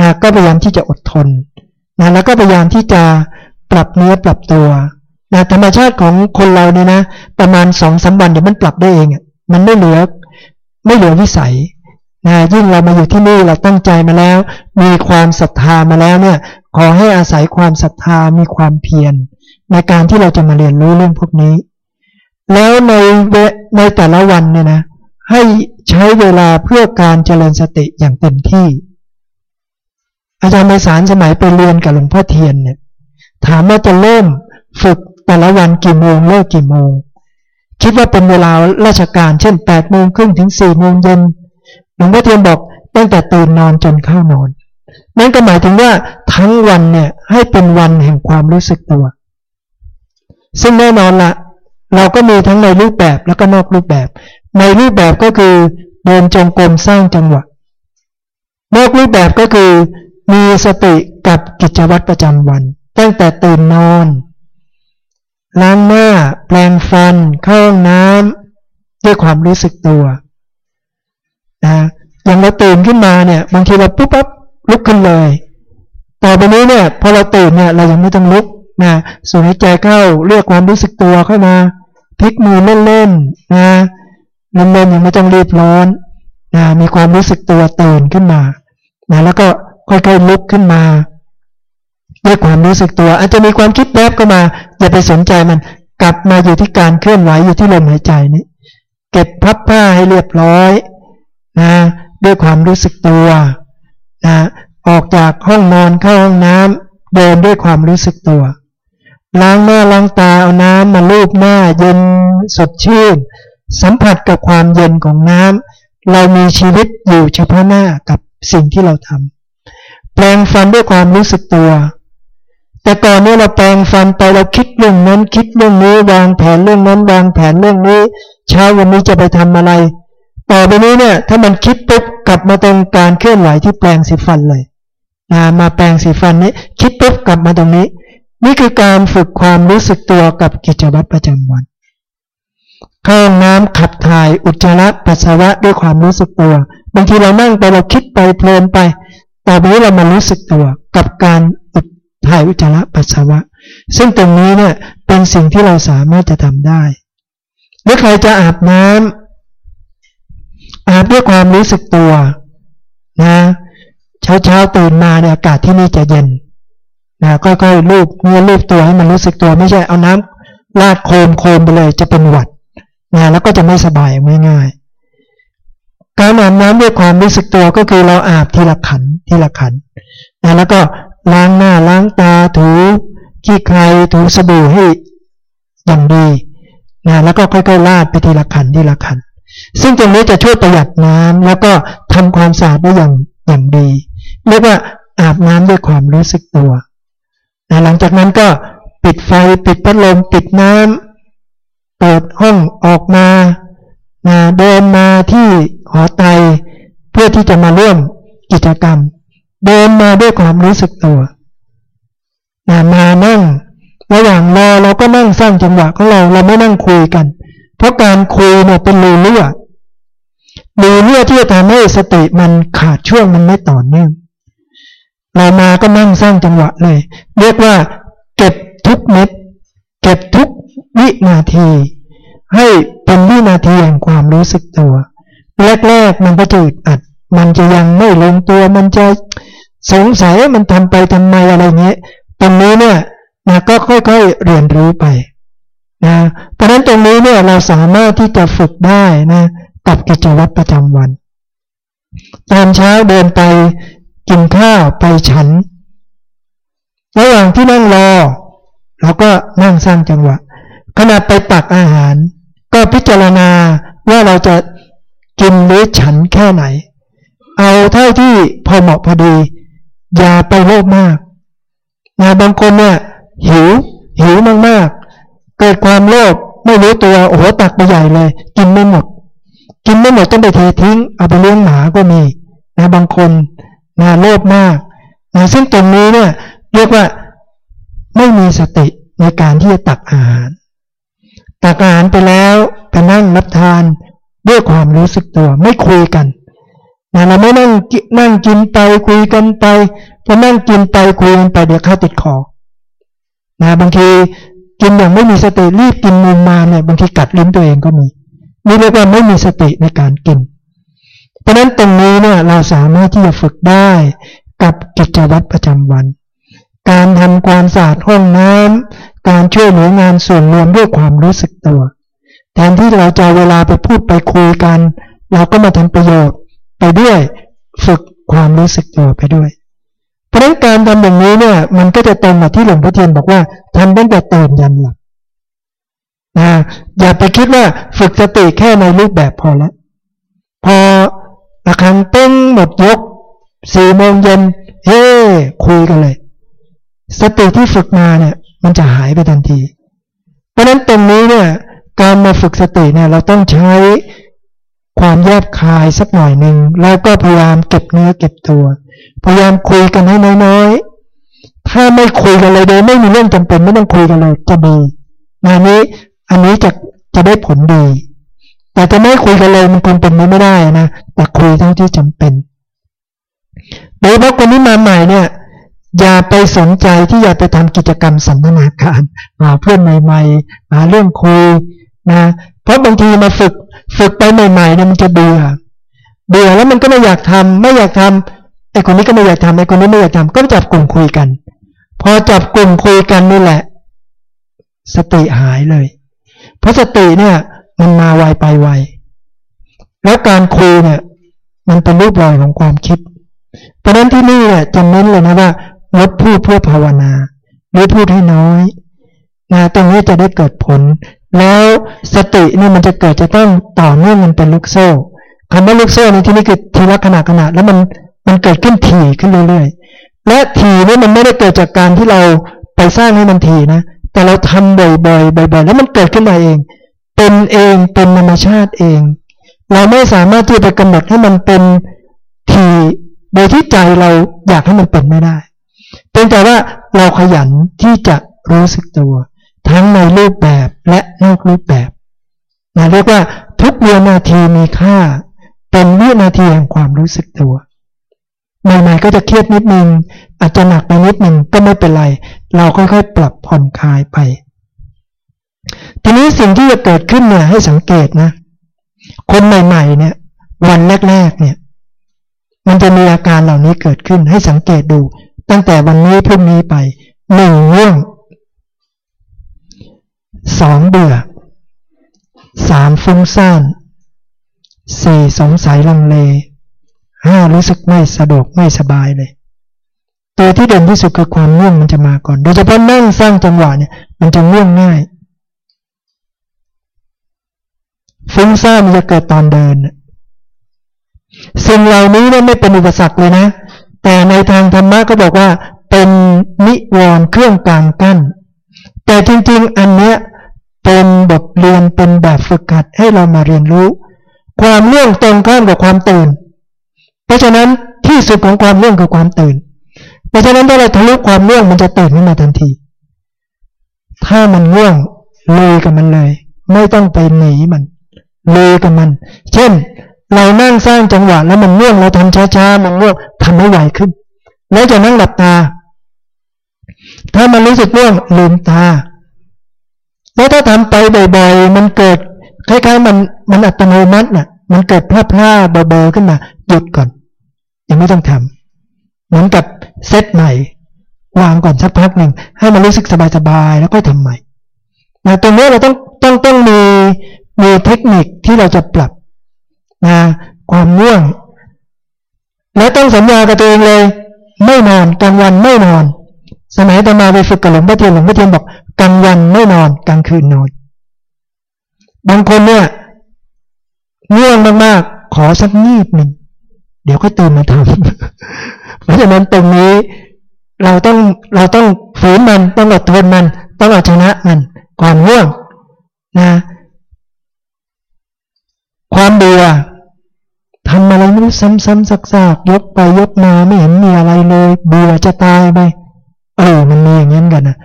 นะก็พยายามที่จะอดทนนะแล้วก็พยายามที่จะปรับเนื้อปรับตัว นะธรรมชาติของคนเราเนี่ยนะ ประมาณสองสาวันเดี๋ยวมันปรับได้เองอะมันไม่เหลือไม่เหลือวิสัยนะยิ่งเรามาอยู่ที่นี่เราตั้งใจมาแล้ว มีความศรัทธามาแล้วเนี่ย ขอให้อาศัยความศรัทธามีความเพียรในการที่เราจะมาเรียนรู้เรื่องพวกนี้ แล้วในในแต่ละวันเนี่ยนะ ให้ใช้เวลาเพื่อการเจริญสติอย่างเต็มที่ อาจารย์ไพศาลสมัยไปเรียนกับหลวงพ่อเทียนเนี่ย ถามว่าจะเริ่มฝึก แต่ละวันกี่โมงเลิกกี่โมง คิดว่าเป็นเวลาราชการเช่นแปดโมงครึ่งถึงสี่โมงเย็นหลวงพ่อเทียนบอกตั้งแต่ตื่นนอนจนเข้านอน นั่นก็หมายถึงว่าทั้งวันเนี่ยให้เป็นวันแห่งความรู้สึกตัว ซึ่งแน่นอนละเราก็มีทั้งในรูปแบบแล้วก็นอกรูปแบบ ในรูปแบบก็คือเดินจงกรมสร้างจังหวะ นอกรูปแบบก็คือมีสติกับกิจวัตรประจำวัน ตั้งแต่ตื่นนอน ล้างหน้า แปรงฟัน เข้าห้องน้ำด้วยความรู้สึกตัวนะอย่างเราตื่นขึ้นมาเนี่ยบางทีเราปุ๊บปั๊บลุกขึ้นเลยต่อไปนี้เนี่ยพอเราตื่นเนี่ยเรายังไม่ต้องลุกนะสูดหายใจเข้าเรียกความรู้สึกตัวเข้ามาพลิกมือเล่นๆนะเล่นๆยังไม่ต้องรีบร้อนนะมีความรู้สึกตัวตื่นขึ้นมานะแล้วก็ค่อยๆลุกขึ้นมา ด้วยความรู้สึกตัว อาจจะมีความคิดแวบเข้ามาอย่าไปสนใจมัน กลับมาอยู่ที่การเคลื่อนไหวอยู่ที่ลมหายใจนี่เก็บพับผ้าให้เรียบร้อยนะด้วยความรู้สึกตัวนะออกจากห้องนอนเข้าห้องน้ำเดินด้วยความรู้สึกตัวล้างหน้าล้างตาเอาน้ำมาลูบหน้าเย็นสดชื่น สัมผัสกับความเย็นของน้ำเรามีชีวิตอยู่เฉพาะหน้ากับสิ่งที่เราทำแปลงฟันด้วยความรู้สึกตัว แต่ก่อนนี้เราแปลงฟันไปเราคิดเรื่องนั้น คิดเรื่องนี้วางแผนเรื่องนั้น วางแผนเรื่องนี้ เช้าวันนี้จะไปทำอะไร ต่อไปนี้เนี่ย ถ้ามันคิดปุ๊บกลับมาตรงการเคลื่อนไหวที่แปลงสีฟันเลยนะมาแปลงสีฟันนี้คิดปุ๊บกลับมาตรงนี้ นี่คือการฝึกความรู้สึกตัวกับกิจวัตรประจำวันเข้าน้ำขับถ่ายอุจจาระปัสสาวะด้วยความรู้สึกตัวบางทีเรานั่งไปเราคิดไปเพลินไปต่อไปนี้เรามารู้สึกตัวกับการ ถ่ายอุจจาระปัสสาวะ ซึ่งตรงนี้เนี่ยเป็นสิ่งที่เราสามารถจะทำได้หรือใครจะอาบน้ำอาบด้วยความรู้สึกตัวนะเช้าเช้าตื่นมาเนี่ยอากาศที่นี่จะเย็นนะค่อยๆลูบเมื่อลูบตัวให้มันรู้สึกตัวไม่ใช่เอาน้ำลาดโคมโคมไปเลยจะเป็นหวัดนะแล้วก็จะไม่สบายง่ายๆการอาบน้ำด้วยความรู้สึกตัวก็คือเราอาบทีละขันทีละขันนะแล้วก็ ล้างหน้าล้างตาถูขี้ใครถูสบู่ให้อย่างดีนะแล้วก็ค่อยๆลาดไปทีละขันทีละขัน ซึ่งตรงนี้จะช่วยประหยัดน้ำแล้วก็ทำความสะอาดได้อย่างอย่างดีเรียกว่าอาบน้ำด้วยความรู้สึกตัวนะหลังจากนั้นก็ปิดไฟปิดพัดลมปิดน้ำเปิดห้องออกมานะเดินมาที่หอไต เพื่อที่จะมาร่วมกิจกรรม เดินมาด้วยความรู้สึกตัวนะมานั่งระหว่างรอเราก็นั่งสร้างจังหวะของเราเราไม่นั่งคุยกัน เพราะการคุยเนี่ยเป็นรูเลือดรูเลือดที่จะทำให้สติมันขาดช่วงมันไม่ต่อเนื่องเรามาก็นั่งสร้างจังหวะเลย เรียกว่า เก็บทุกเม็ด เก็บทุกวินาที ให้เป็นวินาทีแห่งความรู้สึกตัวแรกๆมันก็จืดอัด มันจะยังไม่ลงตัว มันจะสงสัยมันทำไปทำไมอะไรเงี้ยตรงนี้เนี่ยนะก็ค่อยๆเรียนรู้ไปนะเพราะนั้นตรงนี้เนี่ยเราสามารถที่จะฝึกได้นะกับกิจวัตรประจำวัน ตอนเช้าเดินไปกินข้าวไปฉันระหว่างที่นั่งรอเราก็นั่งสร้างจังหวะขณะไปตักอาหาร ก็พิจารณาว่าเราจะกินหรือฉันแค่ไหน เอาเท่าที่พอเหมาะพอดี อย่าไปโลภมากนะบางคนเนี่ยหิว หิวมากๆ เกิดความโลภไม่รู้ตัวโอ้โหตักไปใหญ่เลย กินไม่หมด กินไม่หมดต้องไปเททิ้ง เอาไปเลี้ยงหมาก็มีนะบางคนนะโลภมากนะซึ่งตรงนี้เนี่ยเรียกว่าไม่มีสติในการที่จะตักอาหาร ตักอาหารไปแล้วไปนั่งรับทานด้วยความรู้สึกตัวไม่คุยกัน นะเราไม่นั่งนั่งกินไปคุยกันไปพอนั่งกินไปคุยกันไปเดี๋ยวข้าติดคอนะบางทีกินอย่างไม่มีสติรีบกินมุมมาเนี่ยบางทีกัดลิ้นตัวเองก็มีนี่เรียกว่าไม่มีสติในการกิน เพราะนั้นตรงนี้เนี่ยเราสามารถที่จะฝึกได้กับกิจวัตรประจำวัน การทำความสะอาดห้องน้ำการช่วยเหลืองานส่วนรวมด้วยความรู้สึกตัว แทนที่เราจะเวลาไปพูดไปคุยกัน เราก็มาทำประโยชน์ ไปด้วย ฝึกความรู้สึกตัวไปด้วย เพราะนั้นการทำอย่างนี้เนี่ย มันก็จะตรงกับที่หลวงพ่อเทียนบอกว่าทำตั้งแต่ตื่นยันหลับนะอย่าไปคิดว่าฝึกสติแค่ในรูปแบบพอแล้วพอระคังเต้งหมดยกสี่โมงเย็นเฮ้คุยกันเลย สติที่ฝึกมาเนี่ย มันจะหายไปทันที เพราะนั้นตรงนี้เนี่ย การมาฝึกสติเนี่ย เราต้องใช้ ความแยบคายสักหน่อยหนึ่งแล้วก็พยายามเก็บเนื้อเก็บตัว พยายามคุยกันให้น้อยๆ ถ้าไม่คุยกันเลยโดยไม่มีเรื่องจำเป็นไม่ต้องคุยกันเลยจะดีงานนี้อันนี้จะจะได้ผลดี แต่จะไม่คุยกันเลยมันคงเป็นไม่ได้นะแต่คุยเท่าที่จำเป็นโดยเฉพาะคนที่มาใหม่เนี่ยอย่าไปสนใจที่อยากไปทำกิจกรรมสันทนาการหาเพื่อนใหม่ๆหาเรื่องคุยนะ ราะบางทีมาฝึกฝึกไปใหม่ๆเนี่ยมันจะเบื่อเบื่อแล้วมันก็ไม่อยากทำไม่อยากทำไอ้คนนี้ก็ไม่อยากทำไอ้คนนี้ไม่อยากทำก็จับกลุ่มคุยกัน พอจับกลุ่มคุยกันนี่แหละ สติหายเลย เพราะสติเนี่ย มันมาไวไปไวแล้วการคุยเนี่ย มันเป็นรูปรอยของความคิด เพราะนั้นที่นี่เนี่ยจะเน้นเลยนะว่างดพูดเพื่อภาวนาหรือพูดให้น้อยนะตรงนี้จะได้เกิดผล แล้วสตินี่มันจะเกิดจะต้องต่อเนื่องมันเป็นลูกโซ่คำว่าลูกโซ่ในที่นี้คือทีละขนาดขนาดแล้วมันมันเกิดขึ้นถี่ขึ้นเรื่อยๆ และถี่นี่มันไม่ได้เกิดจากการที่เราไปสร้างให้มันถี่นะ แต่เราทำบ่อยๆบ่อยๆ แล้วมันเกิดขึ้นมาเอง เป็นเองเป็นธรรมชาติเอง เราไม่สามารถที่จะไปกำหนดให้มันเป็นถี่โดยที่ใจเราอยากให้มันเป็นไม่ได้เป็นแต่ว่าเราขยันที่จะรู้สึกตัว ทั้งในรูปแบบและนอกรูปแบบนะเรียกว่าทุกวินาทีมีค่า เป็นวินาทีแห่งความรู้สึกตัวใหม่ๆก็จะเครียดนิดนึง อาจจะหนักไปนิดนึงก็ไม่เป็นไร เราค่อยๆปรับผ่อนคลายไป ทีนี้สิ่งที่จะเกิดขึ้นเนี่ยให้สังเกตนะ คนใหม่ๆเนี่ย วันแรกๆเนี่ย มันจะมีอาการเหล่านี้เกิดขึ้นให้สังเกตดู ตั้งแต่วันนี้พรุ่งนี้ไปหนึ่งง่วง สองเบื่อสามฟุ้งซ่านสี่สงสัยลังเลห้ารู้สึกไม่สะดวกไม่สบายเลย ตัวที่เด่นที่สุดคือความง่วงมันจะมาก่อน โดยเฉพาะนั่งสร้างจังหวะเนี่ยมันจะง่วงง่าย ฟุ้งซ่านมันจะเกิดตอนเดินสิ่งเหล่านี้เนี่ยไม่เป็นอุปสรรคเลยนะ แต่ในทางธรรมะก็บอกว่าเป็นนิวรณ์เครื่องกลางกั้น แต่จริง ๆ อันเนี้ย เป็นบทเรียนเป็นแบบฝึกหัดให้เรามาเรียนรู้ ความเรื่องตรงข้ามกับความตื่น เพราะฉะนั้นที่สุดของความเรื่องคือความตื่น เพราะฉะนั้นถ้าเราทะลุความเรื่องมันจะตื่นขึ้นมาทันที ถ้ามันง่วงเลยกับมันเลย ไม่ต้องไปหนีมัน เลยกับมัน เช่น เรานั่งสร้างจังหวะแล้วมันง่วงเราทำช้าๆมันง่วงทำให้ไหวขึ้น แล้วจะนั่งหลับตา ถ้ามันรู้สึกง่วงลืมตา แล้วถ้าทำไปบ่อยๆมันเกิดคล้ายๆมันมันอัตโนมัติน่ะ มันเกิดพลาดๆเบาๆขึ้นมาหยุดก่อน ยังไม่ต้องทำเหมือนกับเซตใหม่ วางก่อนสักพักหนึ่งให้มันรู้สึกสบายๆแล้วก็ทำใหม่นะตรงนี้เราต้องต้องต้องมีมีเทคนิคที่เราจะปรับนะความง่วง และต้องสัญญากับตัวเองเลย ไม่นอนกลางวันไม่นอน สมัยตมาไปฝึกกับหลวงพ่อเทียนหลวงพ่อเทียนบอก กลางวันไม่นอนกลางคืนนอน บางคนเนี่ยง่วงมากๆ ขอสักนิดหนึ่ง เดี๋ยวก็ตื่นมาทำเพราะฉะนั้นตรงนี้เราต้องเราต้องฝืนมันต้องอดทนมัน ต้องเอาชนะมันความง่วงนะ ความเบื่อทำอะไรไม่รู้ซ้ำๆซักๆยกไปยกมาไม่เห็นมีอะไรเลย เบื่อจะตายไปเออมันมีอย่างนั้นกันนะ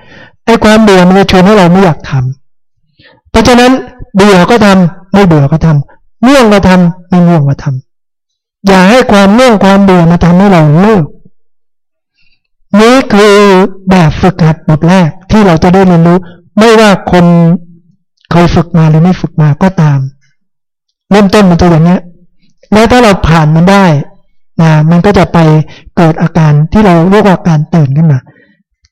ไอ้ความเบื่อมันจะชวนให้เราไม่อยากทำเพราะฉะนั้นเบื่อก็ทำไม่เบื่อก็ทำง่วงก็ทำไม่ง่วงก็ทำอย่าให้ความง่วงความเบื่อมาทำให้เราเลิกนี้คือแบบฝึกหัดบทแรกที่เราจะได้เรียนรู้ ไม่ว่าคนเคยฝึกมาหรือไม่ฝึกมาก็ตาม เริ่มต้นมันจะอย่างนี้ยแล้วถ้าเราผ่านมันได้นะมันก็จะไปเกิดอาการที่เราเรียกว่าการตื่นขึ้นมา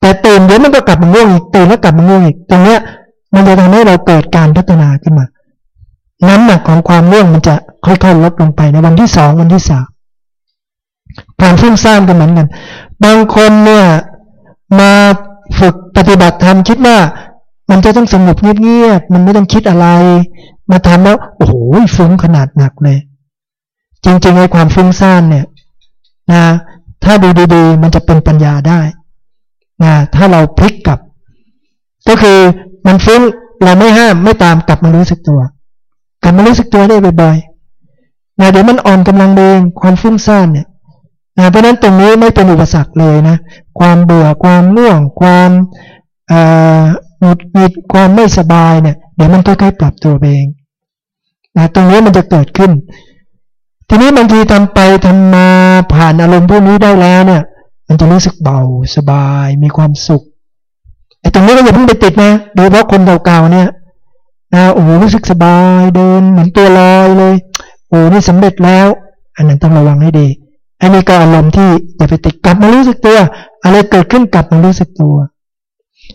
แต่ตื่นเดี๋ยวมันก็กลับมาง่วงอีกตื่นแล้วกลับมาง่วงอีกตรงเนี้ย มันจะทำให้เราเกิดการพัฒนาขึ้นมา น้ำหนักของความง่วงมันจะค่อยๆลดลงไปในวันที่สองวันที่สามความฟุ้งซ่านก็เหมือนกัน บางคนเนี่ยมาฝึกปฏิบัติธรรมคิดว่า มันจะต้องสงบเงียบๆมันไม่ต้องคิดอะไร มาทำแล้วโอ้โหฟุ้งขนาดหนักเลย จริงๆไอ้ความฟุ้งซ่านเนี่ยนะ ถ้าดูดีๆ มันจะเป็นปัญญาได้ นะถ้าเราพลิกกลับ ก็คือมันฟุ้งเราไม่ห้ามไม่ตามกลับมารู้สึกตัว กลับมารู้สึกตัวได้บ่อยๆนะเดี๋ยวมันอ่อนกำลังเองความฟุ้งซ่านเนี่ยนะเพราะนั้นตรงนี้ไม่เป็นอุปสรรคเลยนะ ความเบื่อความง่วง ความหงุดหงิดความไม่สบายเนี่ยเดี๋ยวมันค่อยๆปรับตัวเองนะตรงนี้มันจะเกิดขึ้น ทีนี้บางทีทำไปทำมาผ่านอารมณ์พวกนี้ได้แล้วเนี่ย มันจะรู้สึกเบาสบายมีความสุขไอ้ตรงนี้ก็อย่าเพิ่งไปติดนะโดยเฉพาะคนเก่าๆเนี่ยนะโอ้โหรู้สึกสบายเดินเหมือนตัวลอยเลยโอ้นี่สำเร็จแล้ว อันนั้นต้องระวังให้ดีอันนี้ก็อารมณ์ที่อย่าไปติดกลับมารู้สึกตัว อะไรเกิดขึ้นกลับมารู้สึกตัว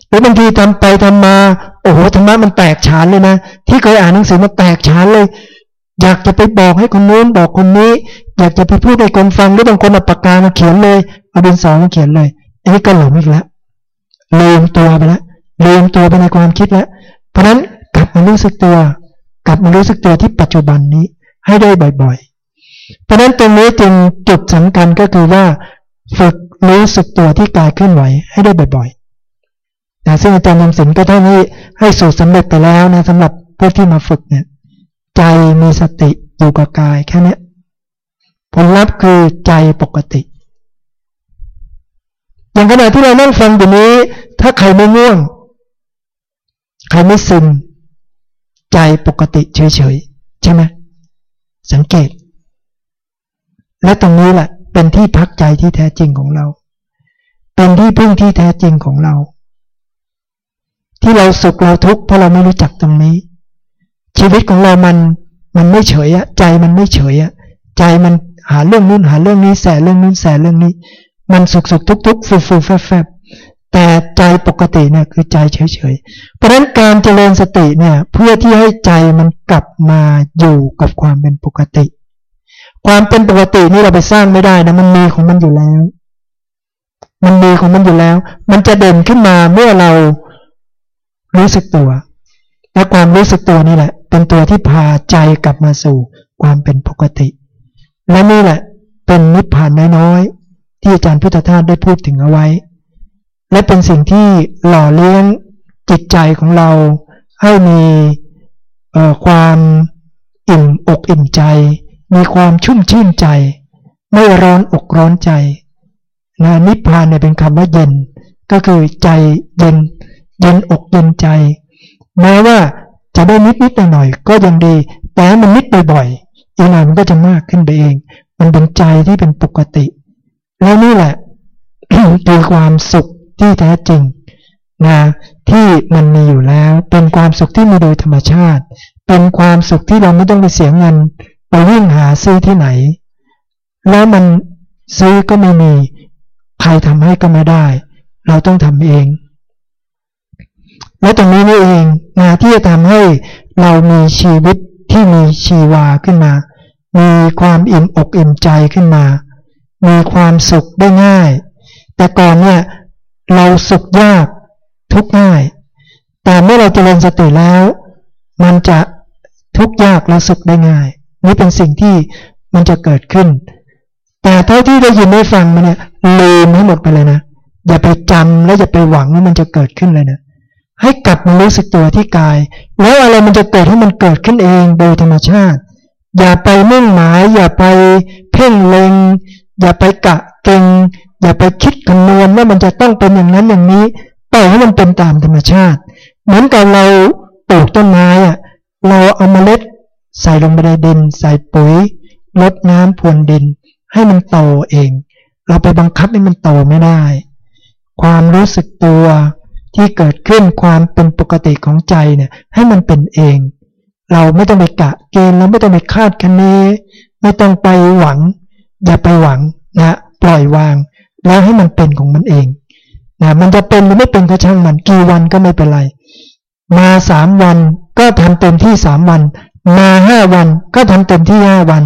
หรือบางทีทำไปทำมา โอ้โหธรรมะมันแตกฉานเลยนะ ที่เคยอ่านหนังสือมาแตกฉานเลย อยากจะไปบอกให้คนนู้นบอกคนนี้ อยากจะไปพูดให้คนฟังหรือบางคนเอาปากกามาเขียนเลย เอาดินสอมาเขียนเลย อันนี้ก็หลงอีกแล้วลืมตัวไปแล้วลืมตัวไปในความคิดแล้ว เพราะนั้นกลับมารู้สึกตัว กลับมารู้สึกตัวที่ปัจจุบันนี้ให้ได้บ่อยๆ เพราะนั้นตรงนี้จึงจุดสำคัญก็คือว่าฝึกรู้สึกตัวที่กายเคลื่อนไหวให้ได้บ่อยๆแต่ซึ่งอาจารย์นำสินก็ท่านให้ให้สูตรสำเร็จไปแล้วนะสำหรับพวกที่มาฝึกเนี่ย ใจมีสติอยู่กับกายแค่นี้ผลลัพธ์คือใจปกติ อย่างขณะที่เรานั่งฟังอยู่นี้ ถ้าใครไม่ง่วง ใครไม่ซึม ใจปกติเฉยๆ ใช่ไหมสังเกต และตรงนี้แหละเป็นที่พักใจที่แท้จริงของเรา เป็นที่พึ่งที่แท้จริงของเรา ที่เราสุขเราทุกข์เพราะเราไม่รู้จักตรงนี้ ชีวิตของเรามันมันไม่เฉยอะใจมันไม่เฉยอะใจมันหาเรื่องนู้นหาเรื่องนี้แสเรื่องนู้นแสเรื่องนี้ มันสุขสุขทุกทุกฟูฟูแฟบแฟบแต่ใจปกติเนี่ยคือใจเฉยเฉยเพราะฉะนั้นการเจริญสติเนี่ยเพื่อที่ให้ใจมันกลับมาอยู่กับความเป็นปกติ ความเป็นปกตินี่เราไปสร้างไม่ได้นะมันมีของมันอยู่แล้ว มันมีของมันอยู่แล้ว มันจะเด่นขึ้นมาเมื่อเรารู้สึกตัว และความรู้สึกตัวนี่แหละ เป็นตัวที่พาใจกลับมาสู่ความเป็นปกติ และนี่แหละเป็นนิพพานน้อย ที่อาจารย์พุทธทาสได้พูดถึงเอาไว้ และเป็นสิ่งที่หล่อเลี้ยงจิตใจของเราให้มีความอิ่มอกอิ่มใจ มีความชุ่มชื่นใจ ไม่ร้อนอกร้อนใจนะนิพพานเนี่ยเป็นคำว่าเย็น ก็คือใจเย็น เย็นอกเย็นใจ แม้ว่าจะได้นิดนิดหน่อยก็ยังดี แต่มันนิดบ่อยๆอีกหน่อยมันก็จะมากขึ้นไปเอง มันเป็นใจที่เป็นปกติ และนี่แหละคือความสุขที่แท้จริงนะที่มันมีอยู่แล้ว เป็นความสุขที่มีโดยธรรมชาติ เป็นความสุขที่เราไม่ต้องไปเสียเงิน ไปวิ่งหาซื้อที่ไหน แล้วมันซื้อก็ไม่มี ใครทำให้ก็ไม่ได้ เราต้องทำเอง และตรงนี้นี่เองนะที่จะทำให้เรามีชีวิตที่มีชีวาขึ้นมา มีความอิ่มอกอิ่มใจขึ้นมา มีความสุขได้ง่าย แต่ก่อนเนี่ยเราสุขยากทุกง่าย แต่เมื่อเราเจริญสติแล้ว มันจะทุกยากและสุขได้ง่าย นี่เป็นสิ่งที่มันจะเกิดขึ้น แต่เท่าที่ได้ยินได้ฟังมาเนี่ยลืมให้หมดไปเลยนะอย่าไปจำและอย่าไปหวังว่ามันจะเกิดขึ้นเลยนะให้กลับมารู้สึกตัวที่กาย แล้วอะไรมันจะเกิดให้มันเกิดขึ้นเองโดยธรรมชาติ อย่าไปมุ่งหมาย อย่าไปเพ่งเล็ง อย่าไปกะเก่งอย่าไปคิดคำนวณว่ามันจะต้องเป็นอย่างนั้นอย่างนี้ปล่อยให้มันเป็นตามธรรมชาติ เหมือนกับเราปลูกต้นไม้อะเราเอาเมล็ด ใส่ลงไปในดิน ใส่ปุ๋ยลดน้ำพรวนดิน ให้มันโตเอง เราไปบังคับให้มันโตไม่ได้ ความรู้สึกตัวที่เกิดขึ้นความเป็นปกติของใจเนี่ยให้มันเป็นเอง เราไม่ต้องไปกะเกณฑ์เราไม่ต้องไปคาดคะเน ไม่ต้องไปหวัง อย่าไปหวังนะปล่อยวาง แล้วให้มันเป็นของมันเองนะมันจะเป็นหรือไม่เป็นก็ช่างมันกี่วันก็ไม่เป็นไร มาสามวันก็ทำเต็มที่สามวัน มาห้าวันก็ทำเต็มที่ห้าวัน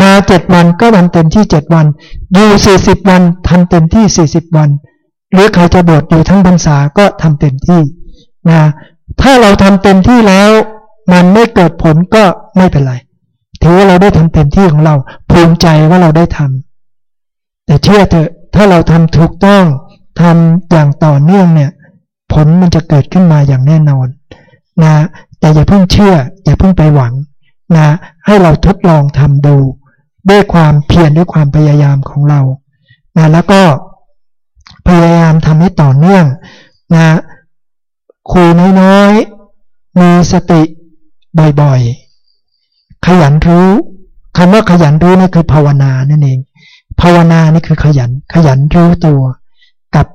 มาเจ็ดวันก็ทำเต็มที่เจ็ดวัน อยู่สี่สิบวันทำเต็มที่สี่สิบวัน หรือใครจะบวชอยู่ทั้งพรรษาก็ทำเต็มที่นะถ้าเราทำเต็มที่แล้ว มันไม่เกิดผลก็ไม่เป็นไร ถือว่าเราได้ทำเต็มที่ของเรา ภูมิใจว่าเราได้ทำแต่เชื่อเถอะถ้าเราทำถูกต้องทำอย่างต่อเนื่องเนี่ย ผลมันจะเกิดขึ้นมาอย่างแน่นอนนะแต่อย่าเพิ่งเชื่อ อย่าเพิ่งไปหวังนะให้เราทดลองทำดู ด้วยความเพียรด้วยความพยายามของเรานะแล้วก็พยายามทำให้ต่อเนื่องนะคุยน้อยๆมีสติบ่อยๆ ขยันรู้คำว่าขยันรู้นี่คือภาวนานั่นเอง ภาวนานี่คือขยัน ขยันรู้ตัว กับ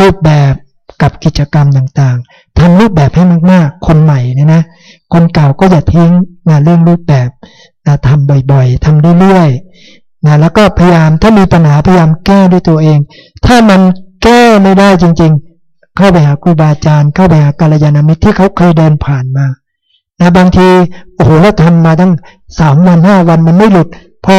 รูปแบบกับกิจกรรมต่างๆทำรูปแบบให้มากๆ คนใหม่เนี่ยนะ คนเก่าก็อย่าทิ้งนะเรื่องรูปแบบนะทำบ่อยๆทำเรื่อยๆนะแล้วก็พยายามถ้ามีปัญหาพยายามแก้ด้วยตัวเอง ถ้ามันแก้ไม่ได้จริง ๆ เข้าไปหาครูบาอาจารย์ เข้าไปหากัลยาณมิตรที่เขาเคยเดินผ่านมา นะบางทีโอ้โหเราทำมาตั้งสามวันห้าวันมันไม่หลุด พอ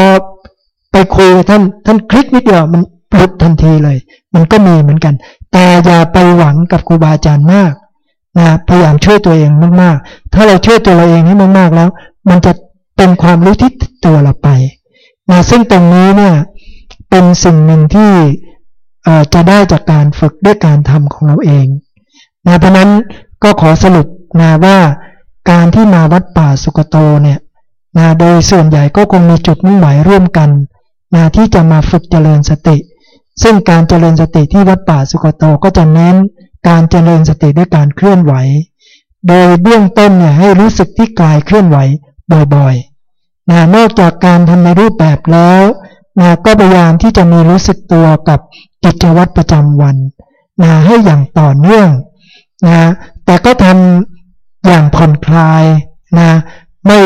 ไปคุยท่านท่านคลิกนิดเดียวมันหลุดทันทีเลย มันก็มีเหมือนกัน แต่อย่าไปหวังกับครูบาอาจารย์มากนะพยายามช่วยตัวเองมากๆ ถ้าเราช่วยตัวเราเองให้มากๆแล้ว มันจะเป็นความรู้ที่ตัวเราไปนะซึ่งตรงนี้เนี่ยเป็นสิ่งหนึ่งที่จะได้จากการฝึกด้วยการทำของเราเองนะเพราะนั้นก็ขอสรุปนะว่า การที่มาวัดป่าสุกโตเนี่ยนะโดยส่วนใหญ่ก็คงมีจุดมุ่งหมายร่วมกันนะที่จะมาฝึกเจริญสติ ซึ่งการเจริญสติที่วัดป่าสุกโตก็จะเน้นการเจริญสติด้วยการเคลื่อนไหว โดยเบื้องต้นเนี่ยให้รู้สึกที่กายเคลื่อนไหวบ่อยๆนะนอกจากการทำในรูปแบบแล้วนะก็พยายามที่จะมีรู้สึกตัวกับกิจวัตรประจำวันนะให้อย่างต่อเนื่องนะแต่ก็ทำ อย่างผ่อนคลายนะไม่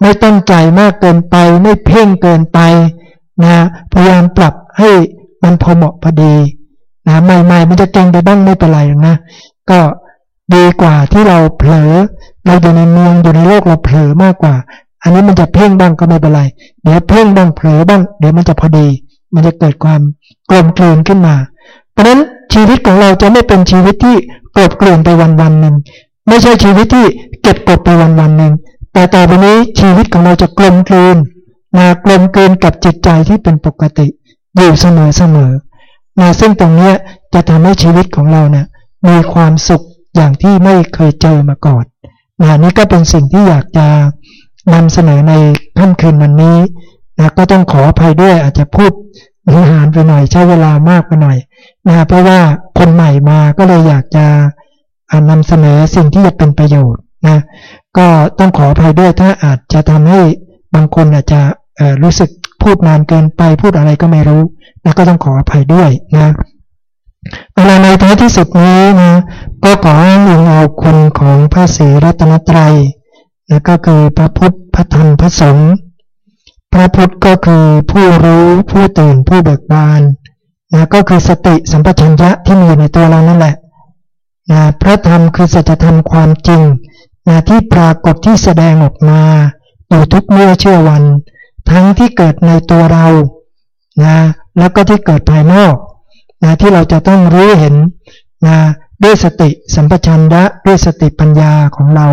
ไม่ตั้งใจมากเกินไป ไม่เพ่งเกินไปนะพยายามปรับให้มันพอเหมาะพอดีนะใหม่ๆมันจะเก่งไปบ้างไม่เป็นไรนะ ก็ดีกว่าที่เราเผลอ เราอยู่ในเมืองอยู่ในโลกเราเผลอมากกว่า อันนี้มันจะเพ่งบ้างก็ไม่เป็นไร เดี๋ยวเพ่งบ้างเผลอบ้าง เดี๋ยวมันจะพอดี มันจะเกิดความกลมกลืนขึ้นมา เพราะนั้นชีวิตของเราจะไม่เป็นชีวิตที่กลบกลืนไปวันวันหนึ่ง ไม่ใช่ชีวิตที่เก็บกดไปวันวันหนึ่งแต่ต่อไปนี้ชีวิตของเราจะกลมกลืนมากลมกลืนกับจิตใจที่เป็นปกติอยู่เสมอเสมอนะซึ่งตรงนี้จะทำให้ชีวิตของเราเนะี่ยมีความสุขอย่างที่ไม่เคยเจอมาก่อนนะนี่ก็เป็นสิ่งที่อยากจะนำเสนอในค่ำคืนวันนี้นะก็ต้องขออภัยด้วยอาจจะพูดนิหารไปหน่อยใช้เวลามากไปหน่อยนะเพราะว่าคนใหม่มาก็เลยอยากจะ นำเสนอสิ่งที่จะเป็นประโยชน์นะก็ต้องขออภัยด้วยถ้าอาจจะทำให้บางคนอาจจะรู้สึกพูดนานเกินไปพูดอะไรก็ไม่รู้นะก็ต้องขออภัยด้วยนะเวลาในท้ายที่สุดนี้นะก็ขอห้ยิงเอาคุณของพระศรีรัตนตรัยนะก็คือพระพุทธพระธรรมพระสงฆ์พระพุทธก็คือผู้รู้ผู้ตื่นผู้เบิกบานนะก็คือสติสัมปชัญญะที่มีอยู่ในตัวเรานั่นแหละ นะพระธรรมคือสัจธรรมความจริงนะที่ปรากฏที่แสดงออกมาอยู่ทุกเมื่อเชื่อวัน ทั้งที่เกิดในตัวเรานะแล้วก็ที่เกิดภายนอกนะที่เราจะต้องรู้เห็นนะด้วยสติสัมปชัญญะด้วยสติปัญญาของเรา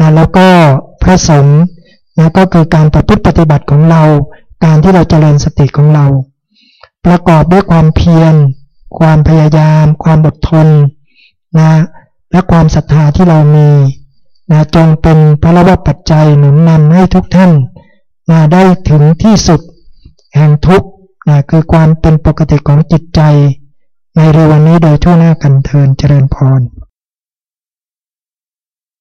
นะแล้วก็พระสงฆ์นะก็คือการประพฤติปฏิบัติของเรา การที่เราจเจริญสติของเรา ประกอบด้วยความเพียร ความพยายาม ความอดทน นะและความศรัทธาที่เรามีนะจงเป็นพระวปัจจัยหนุนนำให้ทุกท่านนะได้ถึงที่สุดแห่งทุกนะคือความเป็นปกติของจิตใจ ในเรื่องนี้โดยทั่วหน้ากันเทินเจริญพร